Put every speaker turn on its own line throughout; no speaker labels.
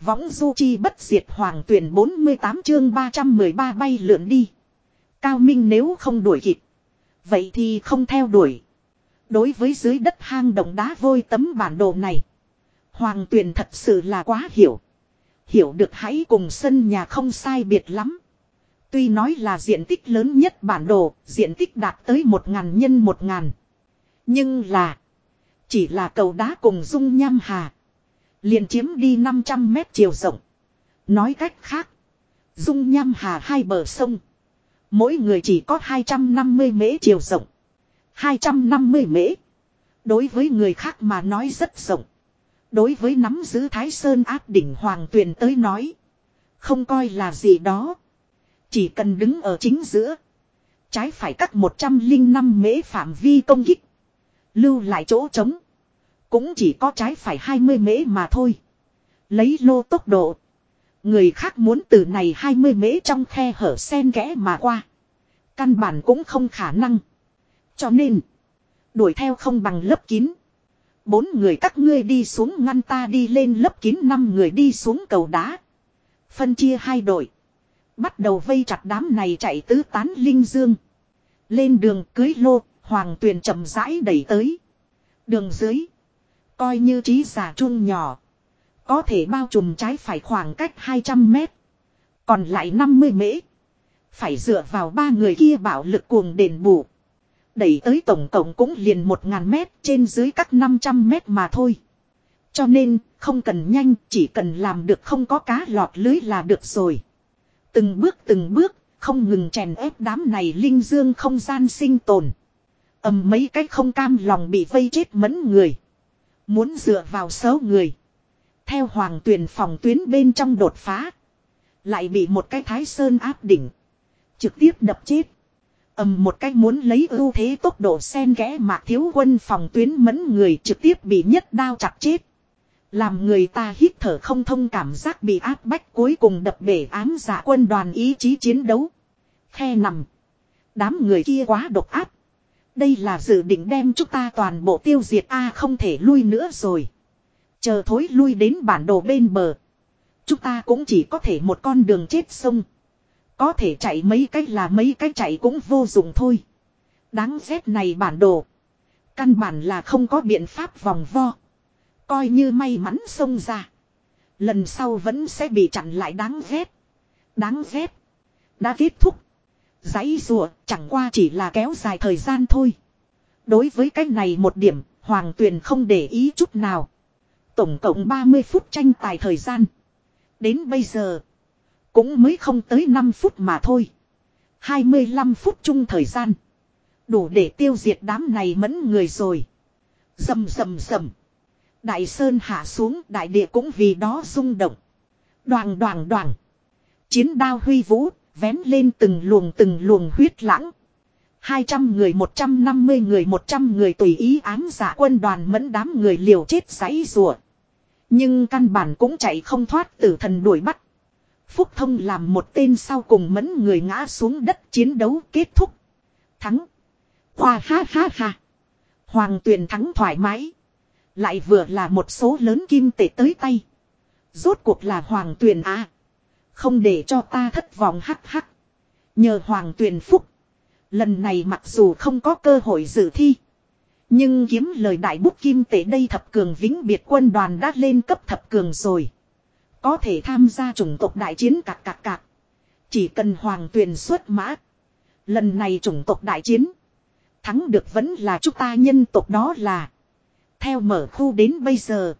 Võng du chi bất diệt hoàng tuyển 48 chương 313 bay lượn đi. Cao Minh nếu không đuổi kịp. Vậy thì không theo đuổi. Đối với dưới đất hang động đá vôi tấm bản đồ này. Hoàng tuyển thật sự là quá hiểu. Hiểu được hãy cùng sân nhà không sai biệt lắm. Tuy nói là diện tích lớn nhất bản đồ, diện tích đạt tới một ngàn nhân một ngàn. Nhưng là, chỉ là cầu đá cùng dung nham hà. Liền chiếm đi 500 mét chiều rộng. Nói cách khác, dung nham hà hai bờ sông. Mỗi người chỉ có 250 mễ chiều rộng. 250 mễ. Đối với người khác mà nói rất rộng. Đối với nắm giữ Thái Sơn áp đỉnh Hoàng Tuyền tới nói. Không coi là gì đó. Chỉ cần đứng ở chính giữa. Trái phải cắt 105 mễ phạm vi công kích. Lưu lại chỗ trống. Cũng chỉ có trái phải 20 mễ mà thôi. Lấy lô tốc độ. Người khác muốn từ này 20 mễ trong khe hở sen kẽ mà qua. Căn bản cũng không khả năng. Cho nên. Đuổi theo không bằng lớp kín. Bốn người các ngươi đi xuống ngăn ta đi lên lớp kín năm người đi xuống cầu đá. Phân chia hai đội. Bắt đầu vây chặt đám này chạy tứ tán linh dương. Lên đường cưới lô, hoàng tuyền chậm rãi đẩy tới. Đường dưới. Coi như trí giả chuông nhỏ. Có thể bao trùm trái phải khoảng cách 200 mét. Còn lại 50 mễ. Phải dựa vào ba người kia bảo lực cuồng đền bù. Đẩy tới tổng cộng cũng liền 1.000 mét trên dưới các 500 mét mà thôi. Cho nên, không cần nhanh, chỉ cần làm được không có cá lọt lưới là được rồi. Từng bước từng bước, không ngừng chèn ép đám này linh dương không gian sinh tồn. ầm mấy cái không cam lòng bị vây chết mẫn người. Muốn dựa vào xấu người. Theo hoàng tuyển phòng tuyến bên trong đột phá. Lại bị một cái thái sơn áp đỉnh. Trực tiếp đập chết ầm, một cách muốn lấy ưu thế tốc độ sen kẽ mà thiếu quân phòng tuyến mẫn người trực tiếp bị nhất đao chặt chết. Làm người ta hít thở không thông cảm giác bị áp bách cuối cùng đập bể ám giả quân đoàn ý chí chiến đấu. Khe nằm. Đám người kia quá độc áp. Đây là dự định đem chúng ta toàn bộ tiêu diệt A, không thể lui nữa rồi. Chờ thối lui đến bản đồ bên bờ. Chúng ta cũng chỉ có thể một con đường chết sông. Có thể chạy mấy cách là mấy cách chạy cũng vô dụng thôi. Đáng ghét này bản đồ. Căn bản là không có biện pháp vòng vo. Coi như may mắn xông ra. Lần sau vẫn sẽ bị chặn lại đáng ghét. Đáng ghét. Đã kết thúc. Giấy rùa chẳng qua chỉ là kéo dài thời gian thôi. Đối với cái này một điểm, Hoàng Tuyền không để ý chút nào. Tổng cộng 30 phút tranh tài thời gian. Đến bây giờ, cũng mới không tới 5 phút mà thôi. 25 phút chung thời gian. Đủ để tiêu diệt đám này mẫn người rồi. Dầm dầm dầm. Đại sơn hạ xuống đại địa cũng vì đó rung động. Đoàn đoàn đoàn. Chiến đao huy vũ, vén lên từng luồng từng luồng huyết lãng. 200 người 150 người 100 người tùy ý ám giả quân đoàn mẫn đám người liều chết giấy rùa. Nhưng căn bản cũng chạy không thoát tử thần đuổi bắt. Phúc Thông làm một tên sau cùng mẫn người ngã xuống đất chiến đấu kết thúc. Thắng. Hoa ha ha ha. Hoàng tuyền thắng thoải mái. Lại vừa là một số lớn kim tệ tới tay. Rốt cuộc là hoàng tuyền à. Không để cho ta thất vọng hắc hắc. Nhờ hoàng tuyền phúc. Lần này mặc dù không có cơ hội dự thi. Nhưng kiếm lời đại bút kim tệ đây thập cường vĩnh biệt quân đoàn đã lên cấp thập cường rồi. Có thể tham gia chủng tộc đại chiến cạc cạc cạc. Chỉ cần hoàng tuyền xuất mã. Lần này chủng tộc đại chiến. Thắng được vẫn là chúng ta nhân tộc đó là. Theo mở khu đến bây giờ.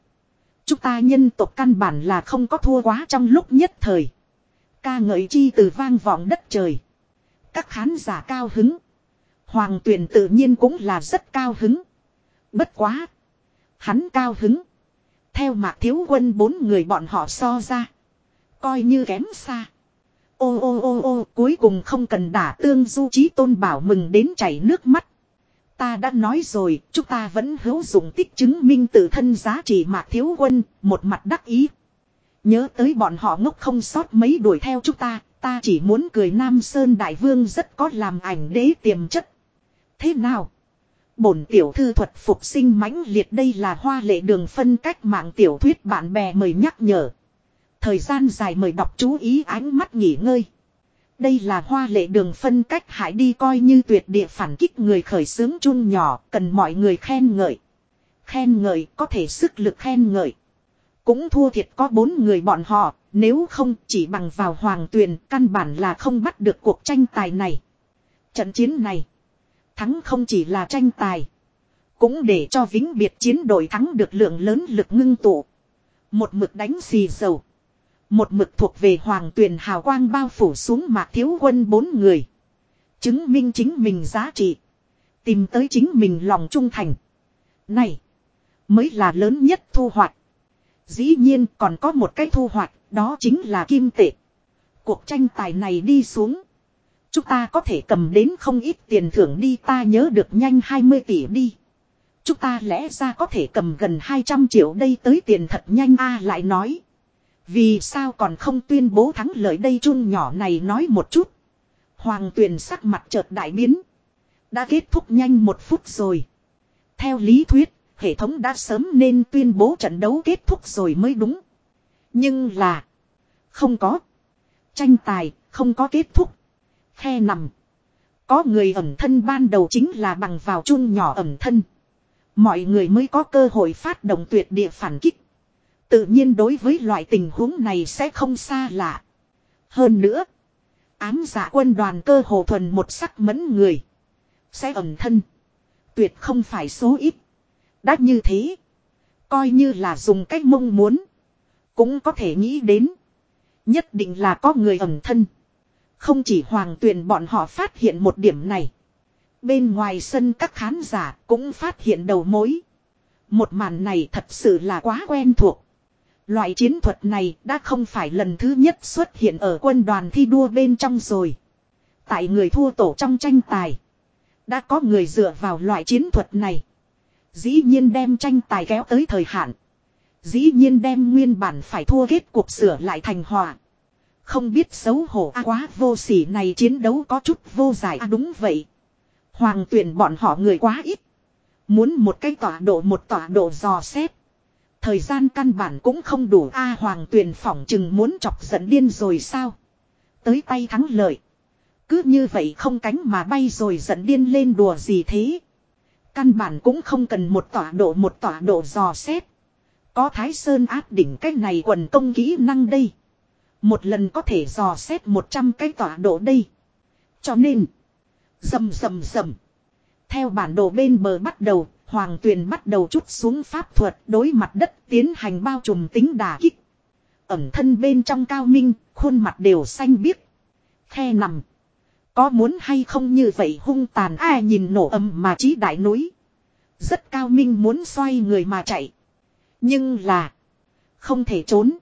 Chúng ta nhân tộc căn bản là không có thua quá trong lúc nhất thời. Ca ngợi chi từ vang vọng đất trời. Các khán giả cao hứng. Hoàng tuyền tự nhiên cũng là rất cao hứng. Bất quá. Hắn cao hứng. Theo mạc thiếu quân bốn người bọn họ so ra. Coi như kém xa. Ô ô ô ô cuối cùng không cần đả tương du trí tôn bảo mừng đến chảy nước mắt. Ta đã nói rồi, chúng ta vẫn hữu dụng tích chứng minh tự thân giá trị mạc thiếu quân, một mặt đắc ý. Nhớ tới bọn họ ngốc không sót mấy đuổi theo chúng ta, ta chỉ muốn cười Nam Sơn Đại Vương rất có làm ảnh đế tiềm chất. Thế nào? bổn tiểu thư thuật phục sinh mãnh liệt đây là hoa lệ đường phân cách mạng tiểu thuyết bạn bè mời nhắc nhở. Thời gian dài mời đọc chú ý ánh mắt nghỉ ngơi. Đây là hoa lệ đường phân cách hãy đi coi như tuyệt địa phản kích người khởi xướng chung nhỏ, cần mọi người khen ngợi. Khen ngợi có thể sức lực khen ngợi. Cũng thua thiệt có bốn người bọn họ, nếu không chỉ bằng vào hoàng tuyền căn bản là không bắt được cuộc tranh tài này. Trận chiến này, thắng không chỉ là tranh tài. Cũng để cho vĩnh biệt chiến đội thắng được lượng lớn lực ngưng tụ. Một mực đánh xì dầu. Một mực thuộc về hoàng tuyền hào quang bao phủ xuống mạc thiếu quân bốn người. Chứng minh chính mình giá trị. Tìm tới chính mình lòng trung thành. Này. Mới là lớn nhất thu hoạch. Dĩ nhiên còn có một cái thu hoạch. Đó chính là kim tệ. Cuộc tranh tài này đi xuống. Chúng ta có thể cầm đến không ít tiền thưởng đi ta nhớ được nhanh 20 tỷ đi. Chúng ta lẽ ra có thể cầm gần 200 triệu đây tới tiền thật nhanh a lại nói. Vì sao còn không tuyên bố thắng lợi đây chung nhỏ này nói một chút. Hoàng tuyền sắc mặt chợt đại biến. Đã kết thúc nhanh một phút rồi. Theo lý thuyết, hệ thống đã sớm nên tuyên bố trận đấu kết thúc rồi mới đúng. Nhưng là. Không có. Tranh tài, không có kết thúc. Khe nằm. Có người ẩm thân ban đầu chính là bằng vào chun nhỏ ẩm thân. Mọi người mới có cơ hội phát động tuyệt địa phản kích. Tự nhiên đối với loại tình huống này sẽ không xa lạ. Hơn nữa. Ám giả quân đoàn cơ hồ thuần một sắc mẫn người. Sẽ ẩm thân. Tuyệt không phải số ít. Đã như thế. Coi như là dùng cách mong muốn. Cũng có thể nghĩ đến. Nhất định là có người ẩn thân. Không chỉ hoàng tuyền bọn họ phát hiện một điểm này. Bên ngoài sân các khán giả cũng phát hiện đầu mối. Một màn này thật sự là quá quen thuộc. Loại chiến thuật này đã không phải lần thứ nhất xuất hiện ở quân đoàn thi đua bên trong rồi. Tại người thua tổ trong tranh tài. Đã có người dựa vào loại chiến thuật này. Dĩ nhiên đem tranh tài kéo tới thời hạn. Dĩ nhiên đem nguyên bản phải thua kết cuộc sửa lại thành hòa. Không biết xấu hổ a quá, vô sỉ này chiến đấu có chút vô giải a, đúng vậy. Hoàng tuyển bọn họ người quá ít. Muốn một cái tọa độ một tọa độ dò xét. Thời gian căn bản cũng không đủ A, Hoàng Tuyền phỏng chừng muốn chọc giận điên rồi sao. Tới tay thắng lợi. Cứ như vậy không cánh mà bay rồi giận điên lên đùa gì thế. Căn bản cũng không cần một tọa độ một tọa độ dò xét. Có Thái Sơn áp đỉnh cái này quần công kỹ năng đây. Một lần có thể dò xét 100 cái tọa độ đây. Cho nên. Dầm dầm dầm. Theo bản đồ bên bờ bắt đầu, Hoàng Tuyền bắt đầu chút xuống pháp thuật đối mặt đất tiến hành bao trùm tính đà kích. Ẩm thân bên trong cao minh, khuôn mặt đều xanh biếc. Khe nằm. Có muốn hay không như vậy hung tàn ai nhìn nổ âm mà chí đại núi. Rất cao minh muốn xoay người mà chạy. Nhưng là. Không thể trốn.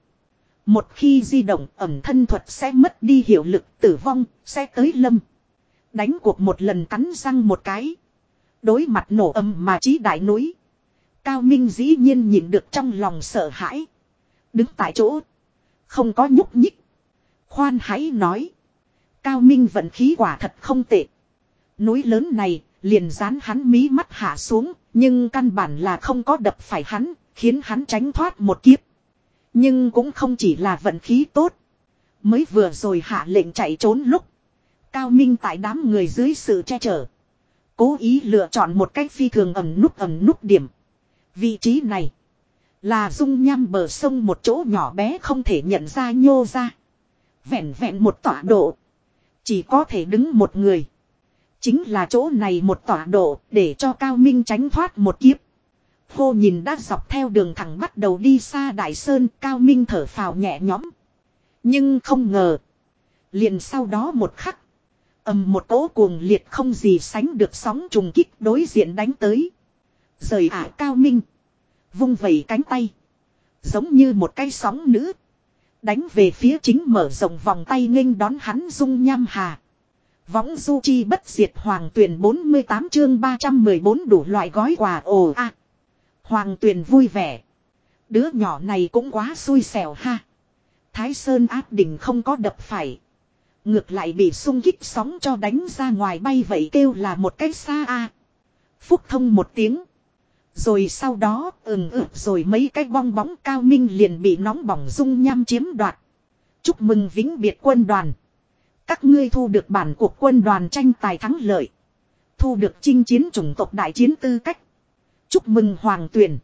Một khi di động ẩm thân thuật sẽ mất đi hiệu lực tử vong, sẽ tới lâm. Đánh cuộc một lần cắn răng một cái. Đối mặt nổ âm mà chí đại núi. Cao Minh dĩ nhiên nhìn được trong lòng sợ hãi. Đứng tại chỗ. Không có nhúc nhích. Khoan hãy nói. Cao Minh vận khí quả thật không tệ. Núi lớn này, liền dán hắn mí mắt hạ xuống. Nhưng căn bản là không có đập phải hắn. Khiến hắn tránh thoát một kiếp. Nhưng cũng không chỉ là vận khí tốt. Mới vừa rồi hạ lệnh chạy trốn lúc. Cao Minh tại đám người dưới sự che chở. Cố ý lựa chọn một cách phi thường ẩm nút ẩm nút điểm. Vị trí này. Là dung nham bờ sông một chỗ nhỏ bé không thể nhận ra nhô ra. Vẹn vẹn một tọa độ. Chỉ có thể đứng một người. Chính là chỗ này một tọa độ để cho Cao Minh tránh thoát một kiếp. khô nhìn đã dọc theo đường thẳng bắt đầu đi xa Đại Sơn, Cao Minh thở phào nhẹ nhõm. Nhưng không ngờ. Liền sau đó một khắc, ầm một cỗ cuồng liệt không gì sánh được sóng trùng kích đối diện đánh tới. Rời ả cao minh. Vung vẩy cánh tay. Giống như một cái sóng nữ. Đánh về phía chính mở rộng vòng tay nghênh đón hắn dung nham hà. Võng du chi bất diệt hoàng tuyển 48 chương 314 đủ loại gói quà ồ a. Hoàng tuyển vui vẻ. Đứa nhỏ này cũng quá xui xẻo ha. Thái Sơn áp đỉnh không có đập phải. Ngược lại bị sung kích sóng cho đánh ra ngoài bay vậy kêu là một cách xa a Phúc thông một tiếng. Rồi sau đó ừng ực rồi mấy cái bong bóng cao minh liền bị nóng bỏng dung nham chiếm đoạt. Chúc mừng vĩnh biệt quân đoàn. Các ngươi thu được bản cuộc quân đoàn tranh tài thắng lợi. Thu được chinh chiến chủng tộc đại chiến tư cách. Chúc mừng Hoàng Tuyển.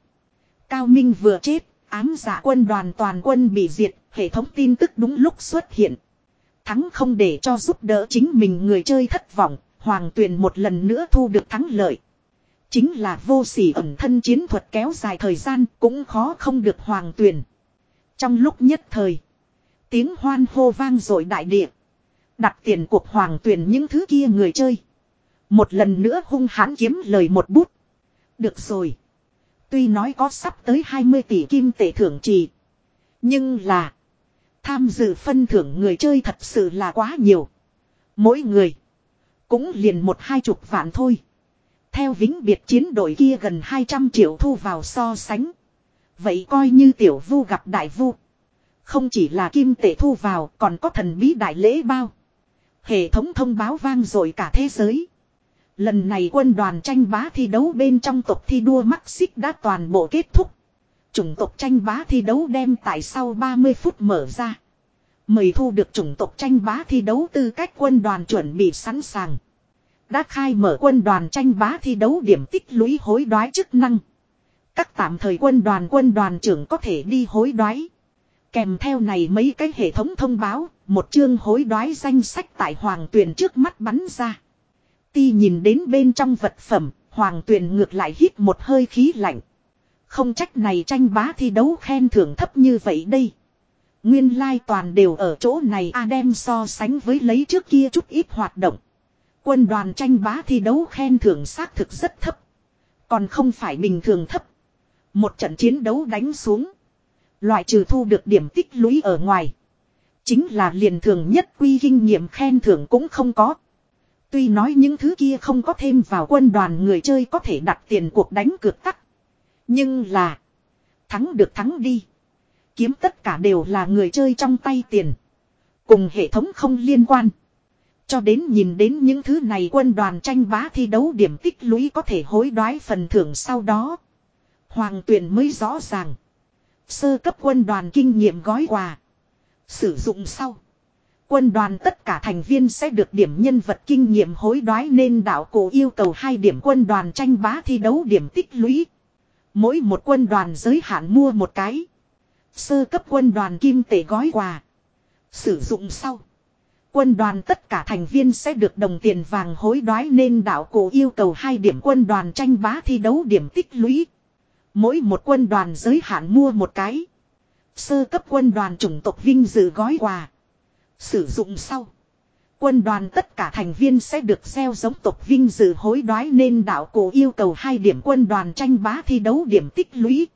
Cao Minh vừa chết, ám giả quân đoàn toàn quân bị diệt, hệ thống tin tức đúng lúc xuất hiện. Thắng không để cho giúp đỡ chính mình người chơi thất vọng, Hoàng Tuyền một lần nữa thu được thắng lợi. Chính là vô sỉ ẩn thân chiến thuật kéo dài thời gian cũng khó không được Hoàng Tuyền. Trong lúc nhất thời, tiếng hoan hô vang dội đại địa. Đặt tiền cuộc Hoàng Tuyền những thứ kia người chơi. Một lần nữa hung hãn kiếm lời một bút. Được rồi. Tuy nói có sắp tới 20 tỷ kim tệ thưởng trì. Nhưng là. Tham dự phân thưởng người chơi thật sự là quá nhiều. Mỗi người. Cũng liền một hai chục vạn thôi. Theo vĩnh biệt chiến đội kia gần 200 triệu thu vào so sánh. Vậy coi như tiểu vu gặp đại vu. Không chỉ là kim tệ thu vào, còn có thần bí đại lễ bao. Hệ thống thông báo vang rồi cả thế giới. Lần này quân đoàn tranh bá thi đấu bên trong tộc thi đua mắc xích đã toàn bộ kết thúc. Chủng tộc tranh bá thi đấu đem tại sau 30 phút mở ra. Mời thu được chủng tộc tranh bá thi đấu tư cách quân đoàn chuẩn bị sẵn sàng. Đã khai mở quân đoàn tranh bá thi đấu điểm tích lũy hối đoái chức năng. Các tạm thời quân đoàn quân đoàn trưởng có thể đi hối đoái. Kèm theo này mấy cái hệ thống thông báo, một chương hối đoái danh sách tại hoàng tuyển trước mắt bắn ra. Ti nhìn đến bên trong vật phẩm, hoàng tuyển ngược lại hít một hơi khí lạnh. Không trách này tranh bá thi đấu khen thưởng thấp như vậy đây. Nguyên lai toàn đều ở chỗ này a đem so sánh với lấy trước kia chút ít hoạt động. Quân đoàn tranh bá thi đấu khen thưởng xác thực rất thấp. Còn không phải bình thường thấp. Một trận chiến đấu đánh xuống. Loại trừ thu được điểm tích lũy ở ngoài. Chính là liền thường nhất quy kinh nghiệm khen thưởng cũng không có. Tuy nói những thứ kia không có thêm vào quân đoàn người chơi có thể đặt tiền cuộc đánh cược tắc. Nhưng là. Thắng được thắng đi. Kiếm tất cả đều là người chơi trong tay tiền. Cùng hệ thống không liên quan. Cho đến nhìn đến những thứ này quân đoàn tranh bá thi đấu điểm tích lũy có thể hối đoái phần thưởng sau đó. Hoàng tuyển mới rõ ràng. Sơ cấp quân đoàn kinh nghiệm gói quà. Sử dụng sau. Quân đoàn tất cả thành viên sẽ được điểm nhân vật kinh nghiệm hối đoái nên đạo cổ yêu cầu hai điểm quân đoàn tranh bá thi đấu điểm tích lũy. Mỗi một quân đoàn giới hạn mua một cái. Sơ cấp quân đoàn kim tệ gói quà. Sử dụng sau. Quân đoàn tất cả thành viên sẽ được đồng tiền vàng hối đoái nên đạo cổ yêu cầu hai điểm quân đoàn tranh bá thi đấu điểm tích lũy. Mỗi một quân đoàn giới hạn mua một cái. Sơ cấp quân đoàn chủng tộc vinh dự gói quà. Sử dụng sau. Quân đoàn tất cả thành viên sẽ được gieo giống tộc vinh dự hối đoái nên đạo cổ yêu cầu hai điểm quân đoàn tranh bá thi đấu điểm tích lũy.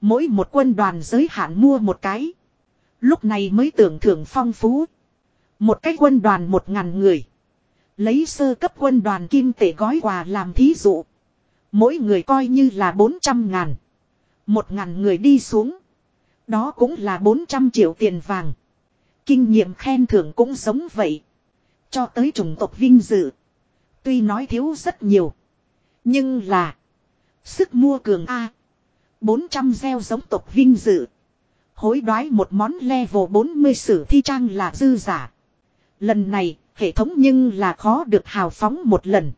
Mỗi một quân đoàn giới hạn mua một cái. Lúc này mới tưởng thưởng phong phú. Một cái quân đoàn một ngàn người. Lấy sơ cấp quân đoàn kim tệ gói quà làm thí dụ. Mỗi người coi như là bốn trăm ngàn. Một ngàn người đi xuống. Đó cũng là bốn trăm triệu tiền vàng. Kinh nghiệm khen thưởng cũng giống vậy. Cho tới chủng tộc vinh dự. Tuy nói thiếu rất nhiều. Nhưng là. Sức mua cường A. 400 gieo giống tộc vinh dự. Hối đoái một món level 40 sử thi trang là dư giả. Lần này, hệ thống nhưng là khó được hào phóng một lần.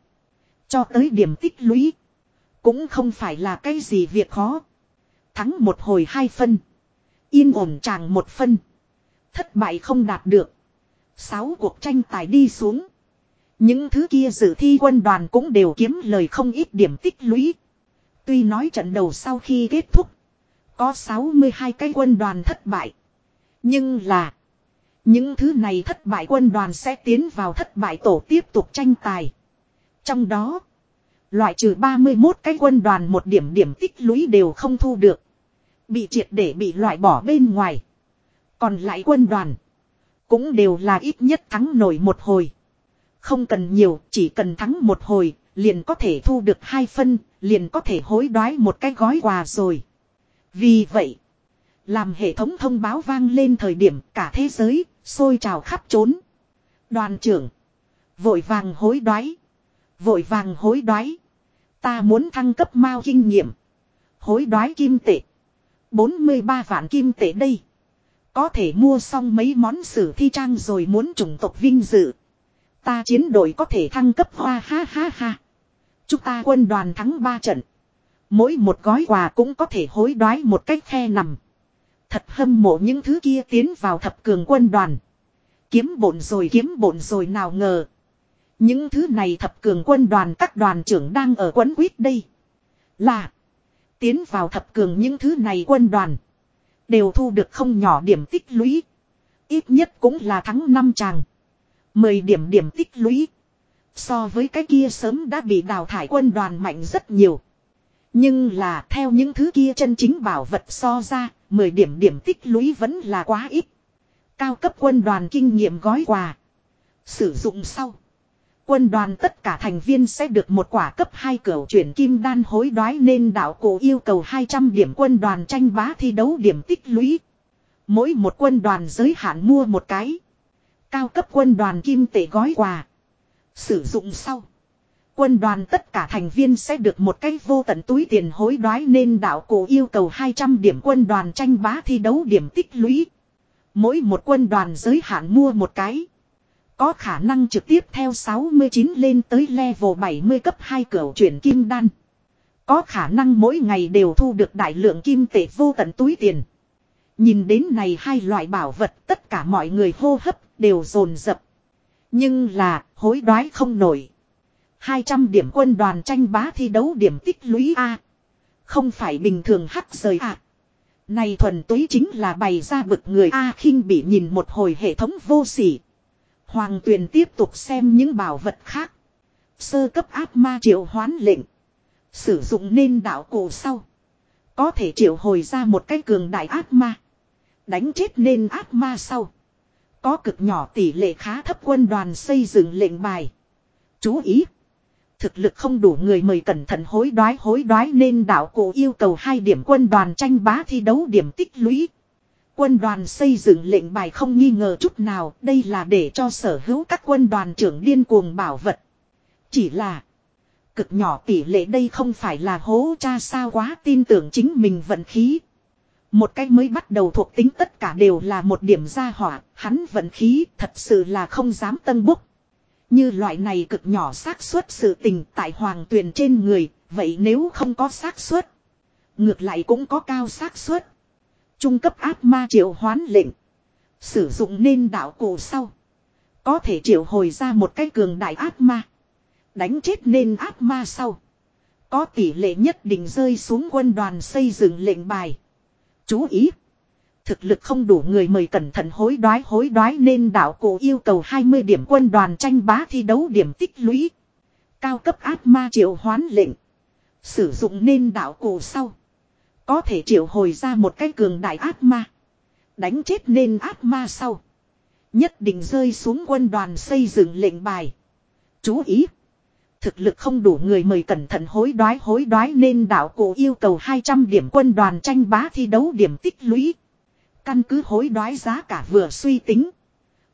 Cho tới điểm tích lũy. Cũng không phải là cái gì việc khó. Thắng một hồi hai phân. Yên ổn chàng một phân. Thất bại không đạt được. Sáu cuộc tranh tài đi xuống. Những thứ kia dự thi quân đoàn cũng đều kiếm lời không ít điểm tích lũy. Tuy nói trận đầu sau khi kết thúc. Có 62 cái quân đoàn thất bại. Nhưng là. Những thứ này thất bại quân đoàn sẽ tiến vào thất bại tổ tiếp tục tranh tài. Trong đó. Loại trừ 31 cái quân đoàn một điểm điểm tích lũy đều không thu được. Bị triệt để bị loại bỏ bên ngoài. Còn lại quân đoàn. Cũng đều là ít nhất thắng nổi một hồi. Không cần nhiều, chỉ cần thắng một hồi, liền có thể thu được hai phân, liền có thể hối đoái một cái gói quà rồi. Vì vậy, làm hệ thống thông báo vang lên thời điểm cả thế giới, sôi trào khắp trốn. Đoàn trưởng, vội vàng hối đoái, vội vàng hối đoái. Ta muốn thăng cấp mao kinh nghiệm. Hối đoái kim tệ. 43 vạn kim tệ đây. Có thể mua xong mấy món sử thi trang rồi muốn chủng tộc vinh dự. Ta chiến đội có thể thăng cấp hoa ha ha ha. Chúng ta quân đoàn thắng 3 trận. Mỗi một gói quà cũng có thể hối đoái một cách khe nằm. Thật hâm mộ những thứ kia tiến vào thập cường quân đoàn. Kiếm bổn rồi, kiếm bổn rồi nào ngờ. Những thứ này thập cường quân đoàn, các đoàn trưởng đang ở quấn quýt đây. Là. Tiến vào thập cường những thứ này quân đoàn. Đều thu được không nhỏ điểm tích lũy. Ít nhất cũng là thắng năm chàng. mười điểm điểm tích lũy. So với cái kia sớm đã bị đào thải quân đoàn mạnh rất nhiều. Nhưng là theo những thứ kia chân chính bảo vật so ra, 10 điểm điểm tích lũy vẫn là quá ít. Cao cấp quân đoàn kinh nghiệm gói quà. Sử dụng sau. Quân đoàn tất cả thành viên sẽ được một quả cấp 2 cửa chuyển kim đan hối đoái nên đạo cổ yêu cầu 200 điểm quân đoàn tranh bá thi đấu điểm tích lũy. Mỗi một quân đoàn giới hạn mua một cái. Cao cấp quân đoàn kim tệ gói quà. Sử dụng sau. Quân đoàn tất cả thành viên sẽ được một cái vô tận túi tiền hối đoái nên đạo cổ yêu cầu 200 điểm quân đoàn tranh bá thi đấu điểm tích lũy. Mỗi một quân đoàn giới hạn mua một cái. Có khả năng trực tiếp theo 69 lên tới level 70 cấp 2 cửa chuyển kim đan. Có khả năng mỗi ngày đều thu được đại lượng kim tệ vô tận túi tiền. Nhìn đến này hai loại bảo vật, tất cả mọi người hô hấp đều dồn dập. Nhưng là, hối đoái không nổi. 200 điểm quân đoàn tranh bá thi đấu điểm tích lũy A. Không phải bình thường hắc rời A. Này thuần túy chính là bày ra bực người A khinh bị nhìn một hồi hệ thống vô sỉ. Hoàng tuyền tiếp tục xem những bảo vật khác. Sơ cấp áp ma triệu hoán lệnh. Sử dụng nên đạo cổ sau. Có thể triệu hồi ra một cái cường đại áp ma. Đánh chết nên áp ma sau. Có cực nhỏ tỷ lệ khá thấp quân đoàn xây dựng lệnh bài. Chú ý. Thực lực không đủ người mời cẩn thận hối đoái hối đoái nên đạo cổ yêu cầu hai điểm quân đoàn tranh bá thi đấu điểm tích lũy. Quân đoàn xây dựng lệnh bài không nghi ngờ chút nào đây là để cho sở hữu các quân đoàn trưởng điên cuồng bảo vật. Chỉ là cực nhỏ tỷ lệ đây không phải là hố cha sao quá tin tưởng chính mình vận khí. Một cách mới bắt đầu thuộc tính tất cả đều là một điểm gia hỏa, hắn vận khí thật sự là không dám tân búc. Như loại này cực nhỏ xác suất sự tình tại hoàng tuyền trên người, vậy nếu không có xác suất, ngược lại cũng có cao xác suất. Trung cấp áp ma triệu hoán lệnh, sử dụng nên đạo cổ sau, có thể triệu hồi ra một cái cường đại áp ma, đánh chết nên áp ma sau, có tỷ lệ nhất định rơi xuống quân đoàn xây dựng lệnh bài. Chú ý! Thực lực không đủ người mời cẩn thận hối đoái hối đoái nên đạo cổ yêu cầu 20 điểm quân đoàn tranh bá thi đấu điểm tích lũy. Cao cấp ác ma triệu hoán lệnh. Sử dụng nên đạo cổ sau. Có thể triệu hồi ra một cái cường đại ác ma. Đánh chết nên ác ma sau. Nhất định rơi xuống quân đoàn xây dựng lệnh bài. Chú ý. Thực lực không đủ người mời cẩn thận hối đoái hối đoái nên đạo cổ yêu cầu 200 điểm quân đoàn tranh bá thi đấu điểm tích lũy. Căn cứ hối đoái giá cả vừa suy tính.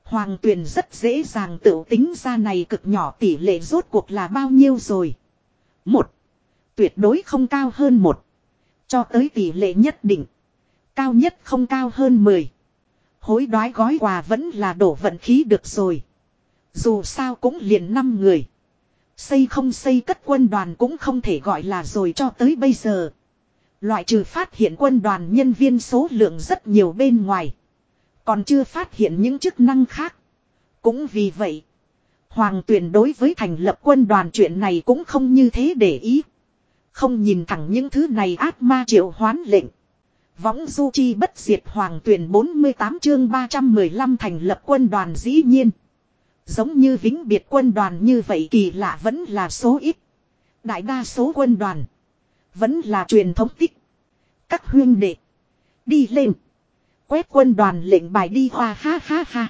Hoàng tuyền rất dễ dàng tự tính ra này cực nhỏ tỷ lệ rốt cuộc là bao nhiêu rồi. Một. Tuyệt đối không cao hơn một. Cho tới tỷ lệ nhất định. Cao nhất không cao hơn 10. Hối đoái gói quà vẫn là đổ vận khí được rồi. Dù sao cũng liền năm người. Xây không xây cất quân đoàn cũng không thể gọi là rồi cho tới bây giờ. Loại trừ phát hiện quân đoàn nhân viên số lượng rất nhiều bên ngoài. Còn chưa phát hiện những chức năng khác. Cũng vì vậy. Hoàng tuyển đối với thành lập quân đoàn chuyện này cũng không như thế để ý. Không nhìn thẳng những thứ này ác ma triệu hoán lệnh. Võng du chi bất diệt hoàng tuyển 48 chương 315 thành lập quân đoàn dĩ nhiên. Giống như vĩnh biệt quân đoàn như vậy kỳ lạ vẫn là số ít. Đại đa số quân đoàn. Vẫn là truyền thống tích. Các huyên đệ. Đi lên. Quét quân đoàn lệnh bài đi hoa ha ha ha.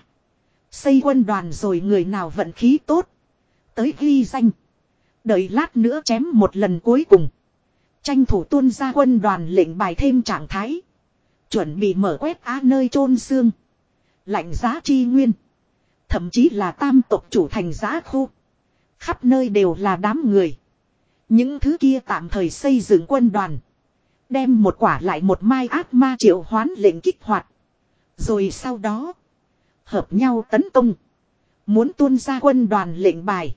Xây quân đoàn rồi người nào vận khí tốt. Tới ghi danh. Đợi lát nữa chém một lần cuối cùng. Tranh thủ tuôn ra quân đoàn lệnh bài thêm trạng thái. Chuẩn bị mở quét á nơi chôn xương. Lạnh giá chi nguyên. Thậm chí là tam tộc chủ thành giá khu. Khắp nơi đều là đám người. Những thứ kia tạm thời xây dựng quân đoàn. Đem một quả lại một mai ác ma triệu hoán lệnh kích hoạt. Rồi sau đó. Hợp nhau tấn công. Muốn tuôn ra quân đoàn lệnh bài.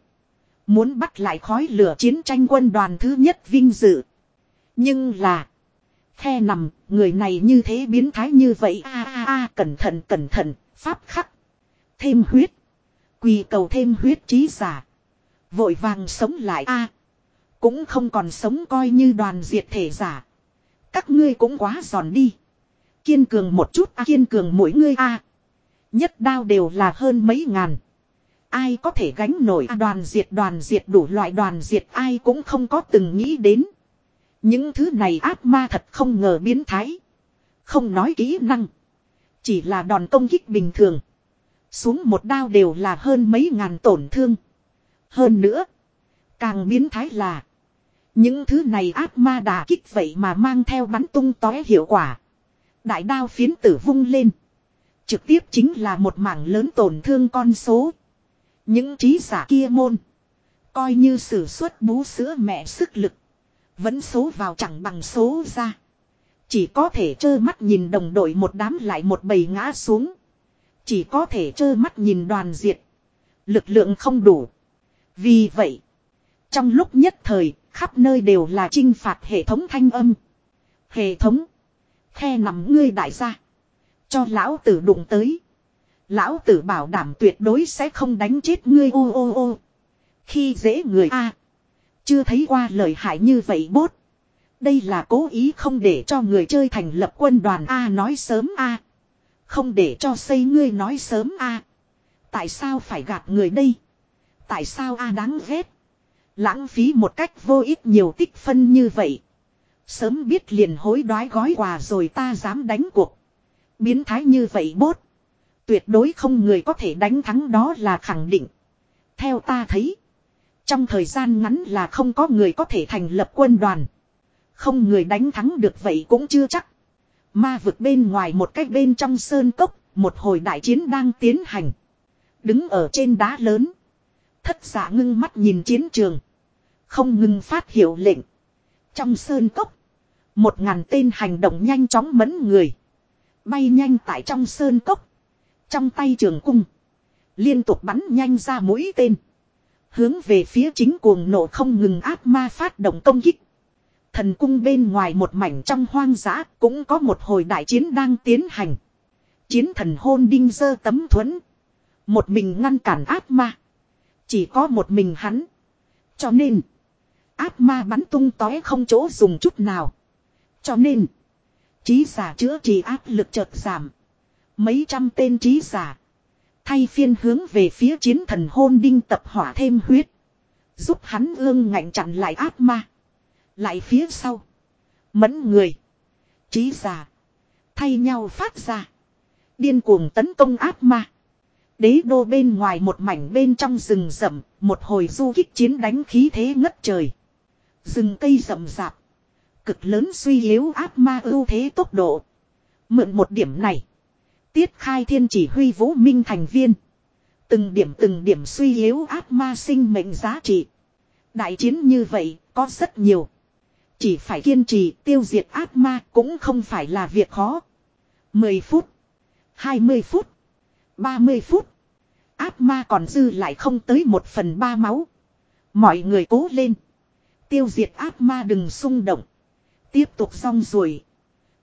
Muốn bắt lại khói lửa chiến tranh quân đoàn thứ nhất vinh dự. Nhưng là. Khe nằm, người này như thế biến thái như vậy a a a cẩn thận cẩn thận, pháp khắc. Thêm huyết. Quỳ cầu thêm huyết trí giả. Vội vàng sống lại a cũng không còn sống coi như đoàn diệt thể giả. Các ngươi cũng quá giòn đi. Kiên cường một chút a kiên cường mỗi ngươi a Nhất đao đều là hơn mấy ngàn. Ai có thể gánh nổi à, đoàn diệt đoàn diệt đủ loại đoàn diệt ai cũng không có từng nghĩ đến. Những thứ này ác ma thật không ngờ biến thái. Không nói kỹ năng. Chỉ là đòn công kích bình thường. Xuống một đao đều là hơn mấy ngàn tổn thương. Hơn nữa. Càng biến thái là. Những thứ này ác ma đà kích vậy mà mang theo bắn tung tóe hiệu quả. Đại đao phiến tử vung lên. Trực tiếp chính là một mảng lớn tổn thương con số. Những trí giả kia môn. Coi như sử xuất bú sữa mẹ sức lực. Vẫn số vào chẳng bằng số ra. Chỉ có thể trơ mắt nhìn đồng đội một đám lại một bầy ngã xuống. Chỉ có thể trơ mắt nhìn đoàn diệt. Lực lượng không đủ. Vì vậy. Trong lúc nhất thời, khắp nơi đều là trinh phạt hệ thống thanh âm. Hệ thống. Khe nằm ngươi đại gia. Cho lão tử đụng tới. Lão tử bảo đảm tuyệt đối sẽ không đánh chết ngươi ô ô ô. Khi dễ người A. Chưa thấy qua lời hại như vậy bốt. Đây là cố ý không để cho người chơi thành lập quân đoàn A nói sớm A. Không để cho xây ngươi nói sớm A. Tại sao phải gạt người đây? Tại sao A đáng ghét? Lãng phí một cách vô ích nhiều tích phân như vậy. Sớm biết liền hối đoái gói quà rồi ta dám đánh cuộc. Biến thái như vậy bốt. Tuyệt đối không người có thể đánh thắng đó là khẳng định. Theo ta thấy. Trong thời gian ngắn là không có người có thể thành lập quân đoàn. Không người đánh thắng được vậy cũng chưa chắc. Ma vực bên ngoài một cách bên trong sơn cốc, một hồi đại chiến đang tiến hành. Đứng ở trên đá lớn. Thất giả ngưng mắt nhìn chiến trường. Không ngừng phát hiệu lệnh. Trong sơn cốc. Một ngàn tên hành động nhanh chóng mẫn người. Bay nhanh tại trong sơn cốc. Trong tay trường cung. Liên tục bắn nhanh ra mũi tên. Hướng về phía chính cuồng nổ không ngừng ác ma phát động công kích. Thần cung bên ngoài một mảnh trong hoang dã cũng có một hồi đại chiến đang tiến hành. Chiến thần hôn đinh dơ tấm thuẫn. Một mình ngăn cản ác ma. Chỉ có một mình hắn. Cho nên. Ác ma bắn tung tói không chỗ dùng chút nào. Cho nên. Trí giả chữa trị áp lực chợt giảm. Mấy trăm tên trí giả. Thay phiên hướng về phía chiến thần hôn đinh tập hỏa thêm huyết. Giúp hắn ương ngạnh chặn lại ác ma. Lại phía sau. Mẫn người. Trí giả. Thay nhau phát ra. Điên cuồng tấn công ác ma. Đế đô bên ngoài một mảnh bên trong rừng rậm. Một hồi du kích chiến đánh khí thế ngất trời. Rừng cây rậm rạp. Cực lớn suy yếu ác ma ưu thế tốc độ. Mượn một điểm này. Tiết khai thiên chỉ huy vũ minh thành viên. Từng điểm từng điểm suy yếu ác ma sinh mệnh giá trị. Đại chiến như vậy, có rất nhiều. Chỉ phải kiên trì, tiêu diệt ác ma cũng không phải là việc khó. 10 phút. 20 phút. 30 phút. Áp ma còn dư lại không tới một phần ba máu. Mọi người cố lên. Tiêu diệt Áp ma đừng xung động. Tiếp tục xong rồi.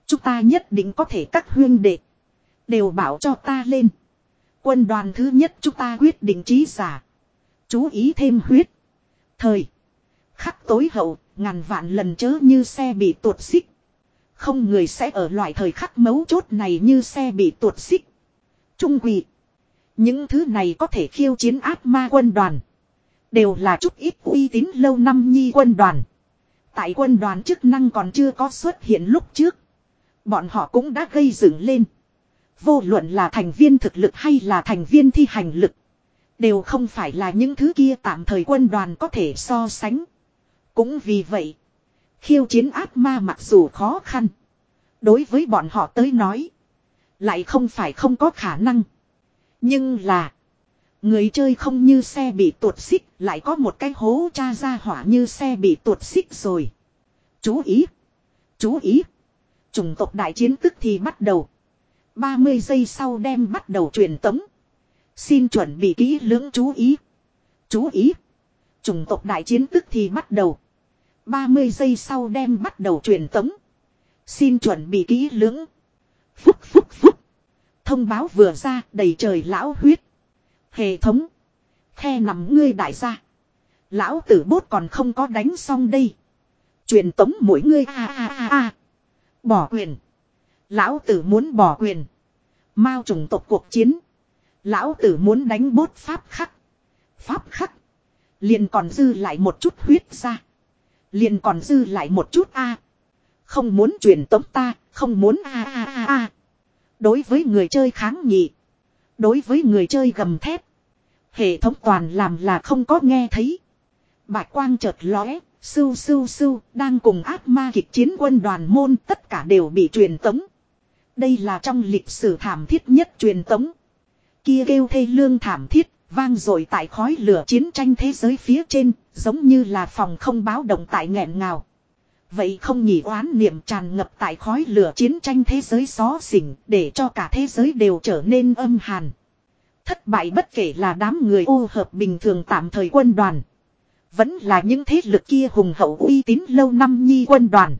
Chúng ta nhất định có thể các huyên đệ. Đều bảo cho ta lên. Quân đoàn thứ nhất chúng ta quyết định trí giả. Chú ý thêm huyết. Thời. Khắc tối hậu, ngàn vạn lần chớ như xe bị tuột xích. Không người sẽ ở loại thời khắc mấu chốt này như xe bị tuột xích. Trung quỷ. Những thứ này có thể khiêu chiến ác ma quân đoàn. Đều là chút ít uy tín lâu năm nhi quân đoàn. Tại quân đoàn chức năng còn chưa có xuất hiện lúc trước. Bọn họ cũng đã gây dựng lên. Vô luận là thành viên thực lực hay là thành viên thi hành lực. Đều không phải là những thứ kia tạm thời quân đoàn có thể so sánh. Cũng vì vậy. Khiêu chiến ác ma mặc dù khó khăn. Đối với bọn họ tới nói. Lại không phải không có khả năng. Nhưng là. Người chơi không như xe bị tuột xích. Lại có một cái hố cha ra hỏa như xe bị tuột xích rồi. Chú ý. Chú ý. Chủng tộc đại chiến tức thì bắt đầu. 30 giây sau đem bắt đầu truyền tống. Xin chuẩn bị kỹ lưỡng chú ý. Chú ý. Chủng tộc đại chiến tức thì bắt đầu. 30 giây sau đem bắt đầu truyền tống. Xin chuẩn bị kỹ lưỡng. Phúc phúc phúc. Thông báo vừa ra đầy trời lão huyết. Hệ thống. Khe nằm ngươi đại gia. Lão tử bốt còn không có đánh xong đây. Truyền tống mỗi ngươi a a a a. Bỏ quyền. Lão tử muốn bỏ quyền. Mao trùng tộc cuộc chiến. Lão tử muốn đánh bốt pháp khắc. Pháp khắc. Liền còn dư lại một chút huyết ra. Liền còn dư lại một chút a. Không muốn truyền tống ta, không muốn a a a a. Đối với người chơi kháng nghị. Đối với người chơi gầm thép. Hệ thống toàn làm là không có nghe thấy. Bạch quang chợt lóe, sưu sưu sưu, đang cùng ác ma kịch chiến quân đoàn môn tất cả đều bị truyền tống. Đây là trong lịch sử thảm thiết nhất truyền tống. Kia kêu thê lương thảm thiết, vang dội tại khói lửa chiến tranh thế giới phía trên, giống như là phòng không báo động tại nghẹn ngào. Vậy không nhỉ oán niệm tràn ngập tại khói lửa chiến tranh thế giới xó xỉnh để cho cả thế giới đều trở nên âm hàn. Thất bại bất kể là đám người ô hợp bình thường tạm thời quân đoàn. Vẫn là những thế lực kia hùng hậu uy tín lâu năm nhi quân đoàn.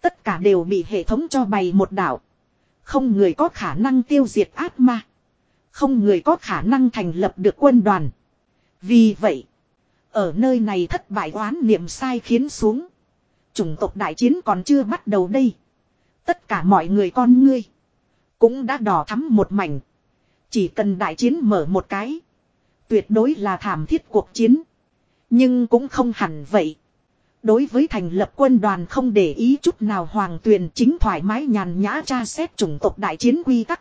Tất cả đều bị hệ thống cho bày một đảo. Không người có khả năng tiêu diệt ác ma. Không người có khả năng thành lập được quân đoàn. Vì vậy, ở nơi này thất bại oán niệm sai khiến xuống. Chủng tộc đại chiến còn chưa bắt đầu đây. Tất cả mọi người con ngươi. Cũng đã đỏ thắm một mảnh. Chỉ cần đại chiến mở một cái. Tuyệt đối là thảm thiết cuộc chiến. Nhưng cũng không hẳn vậy. Đối với thành lập quân đoàn không để ý chút nào hoàng tuyền chính thoải mái nhàn nhã tra xét chủng tộc đại chiến quy tắc.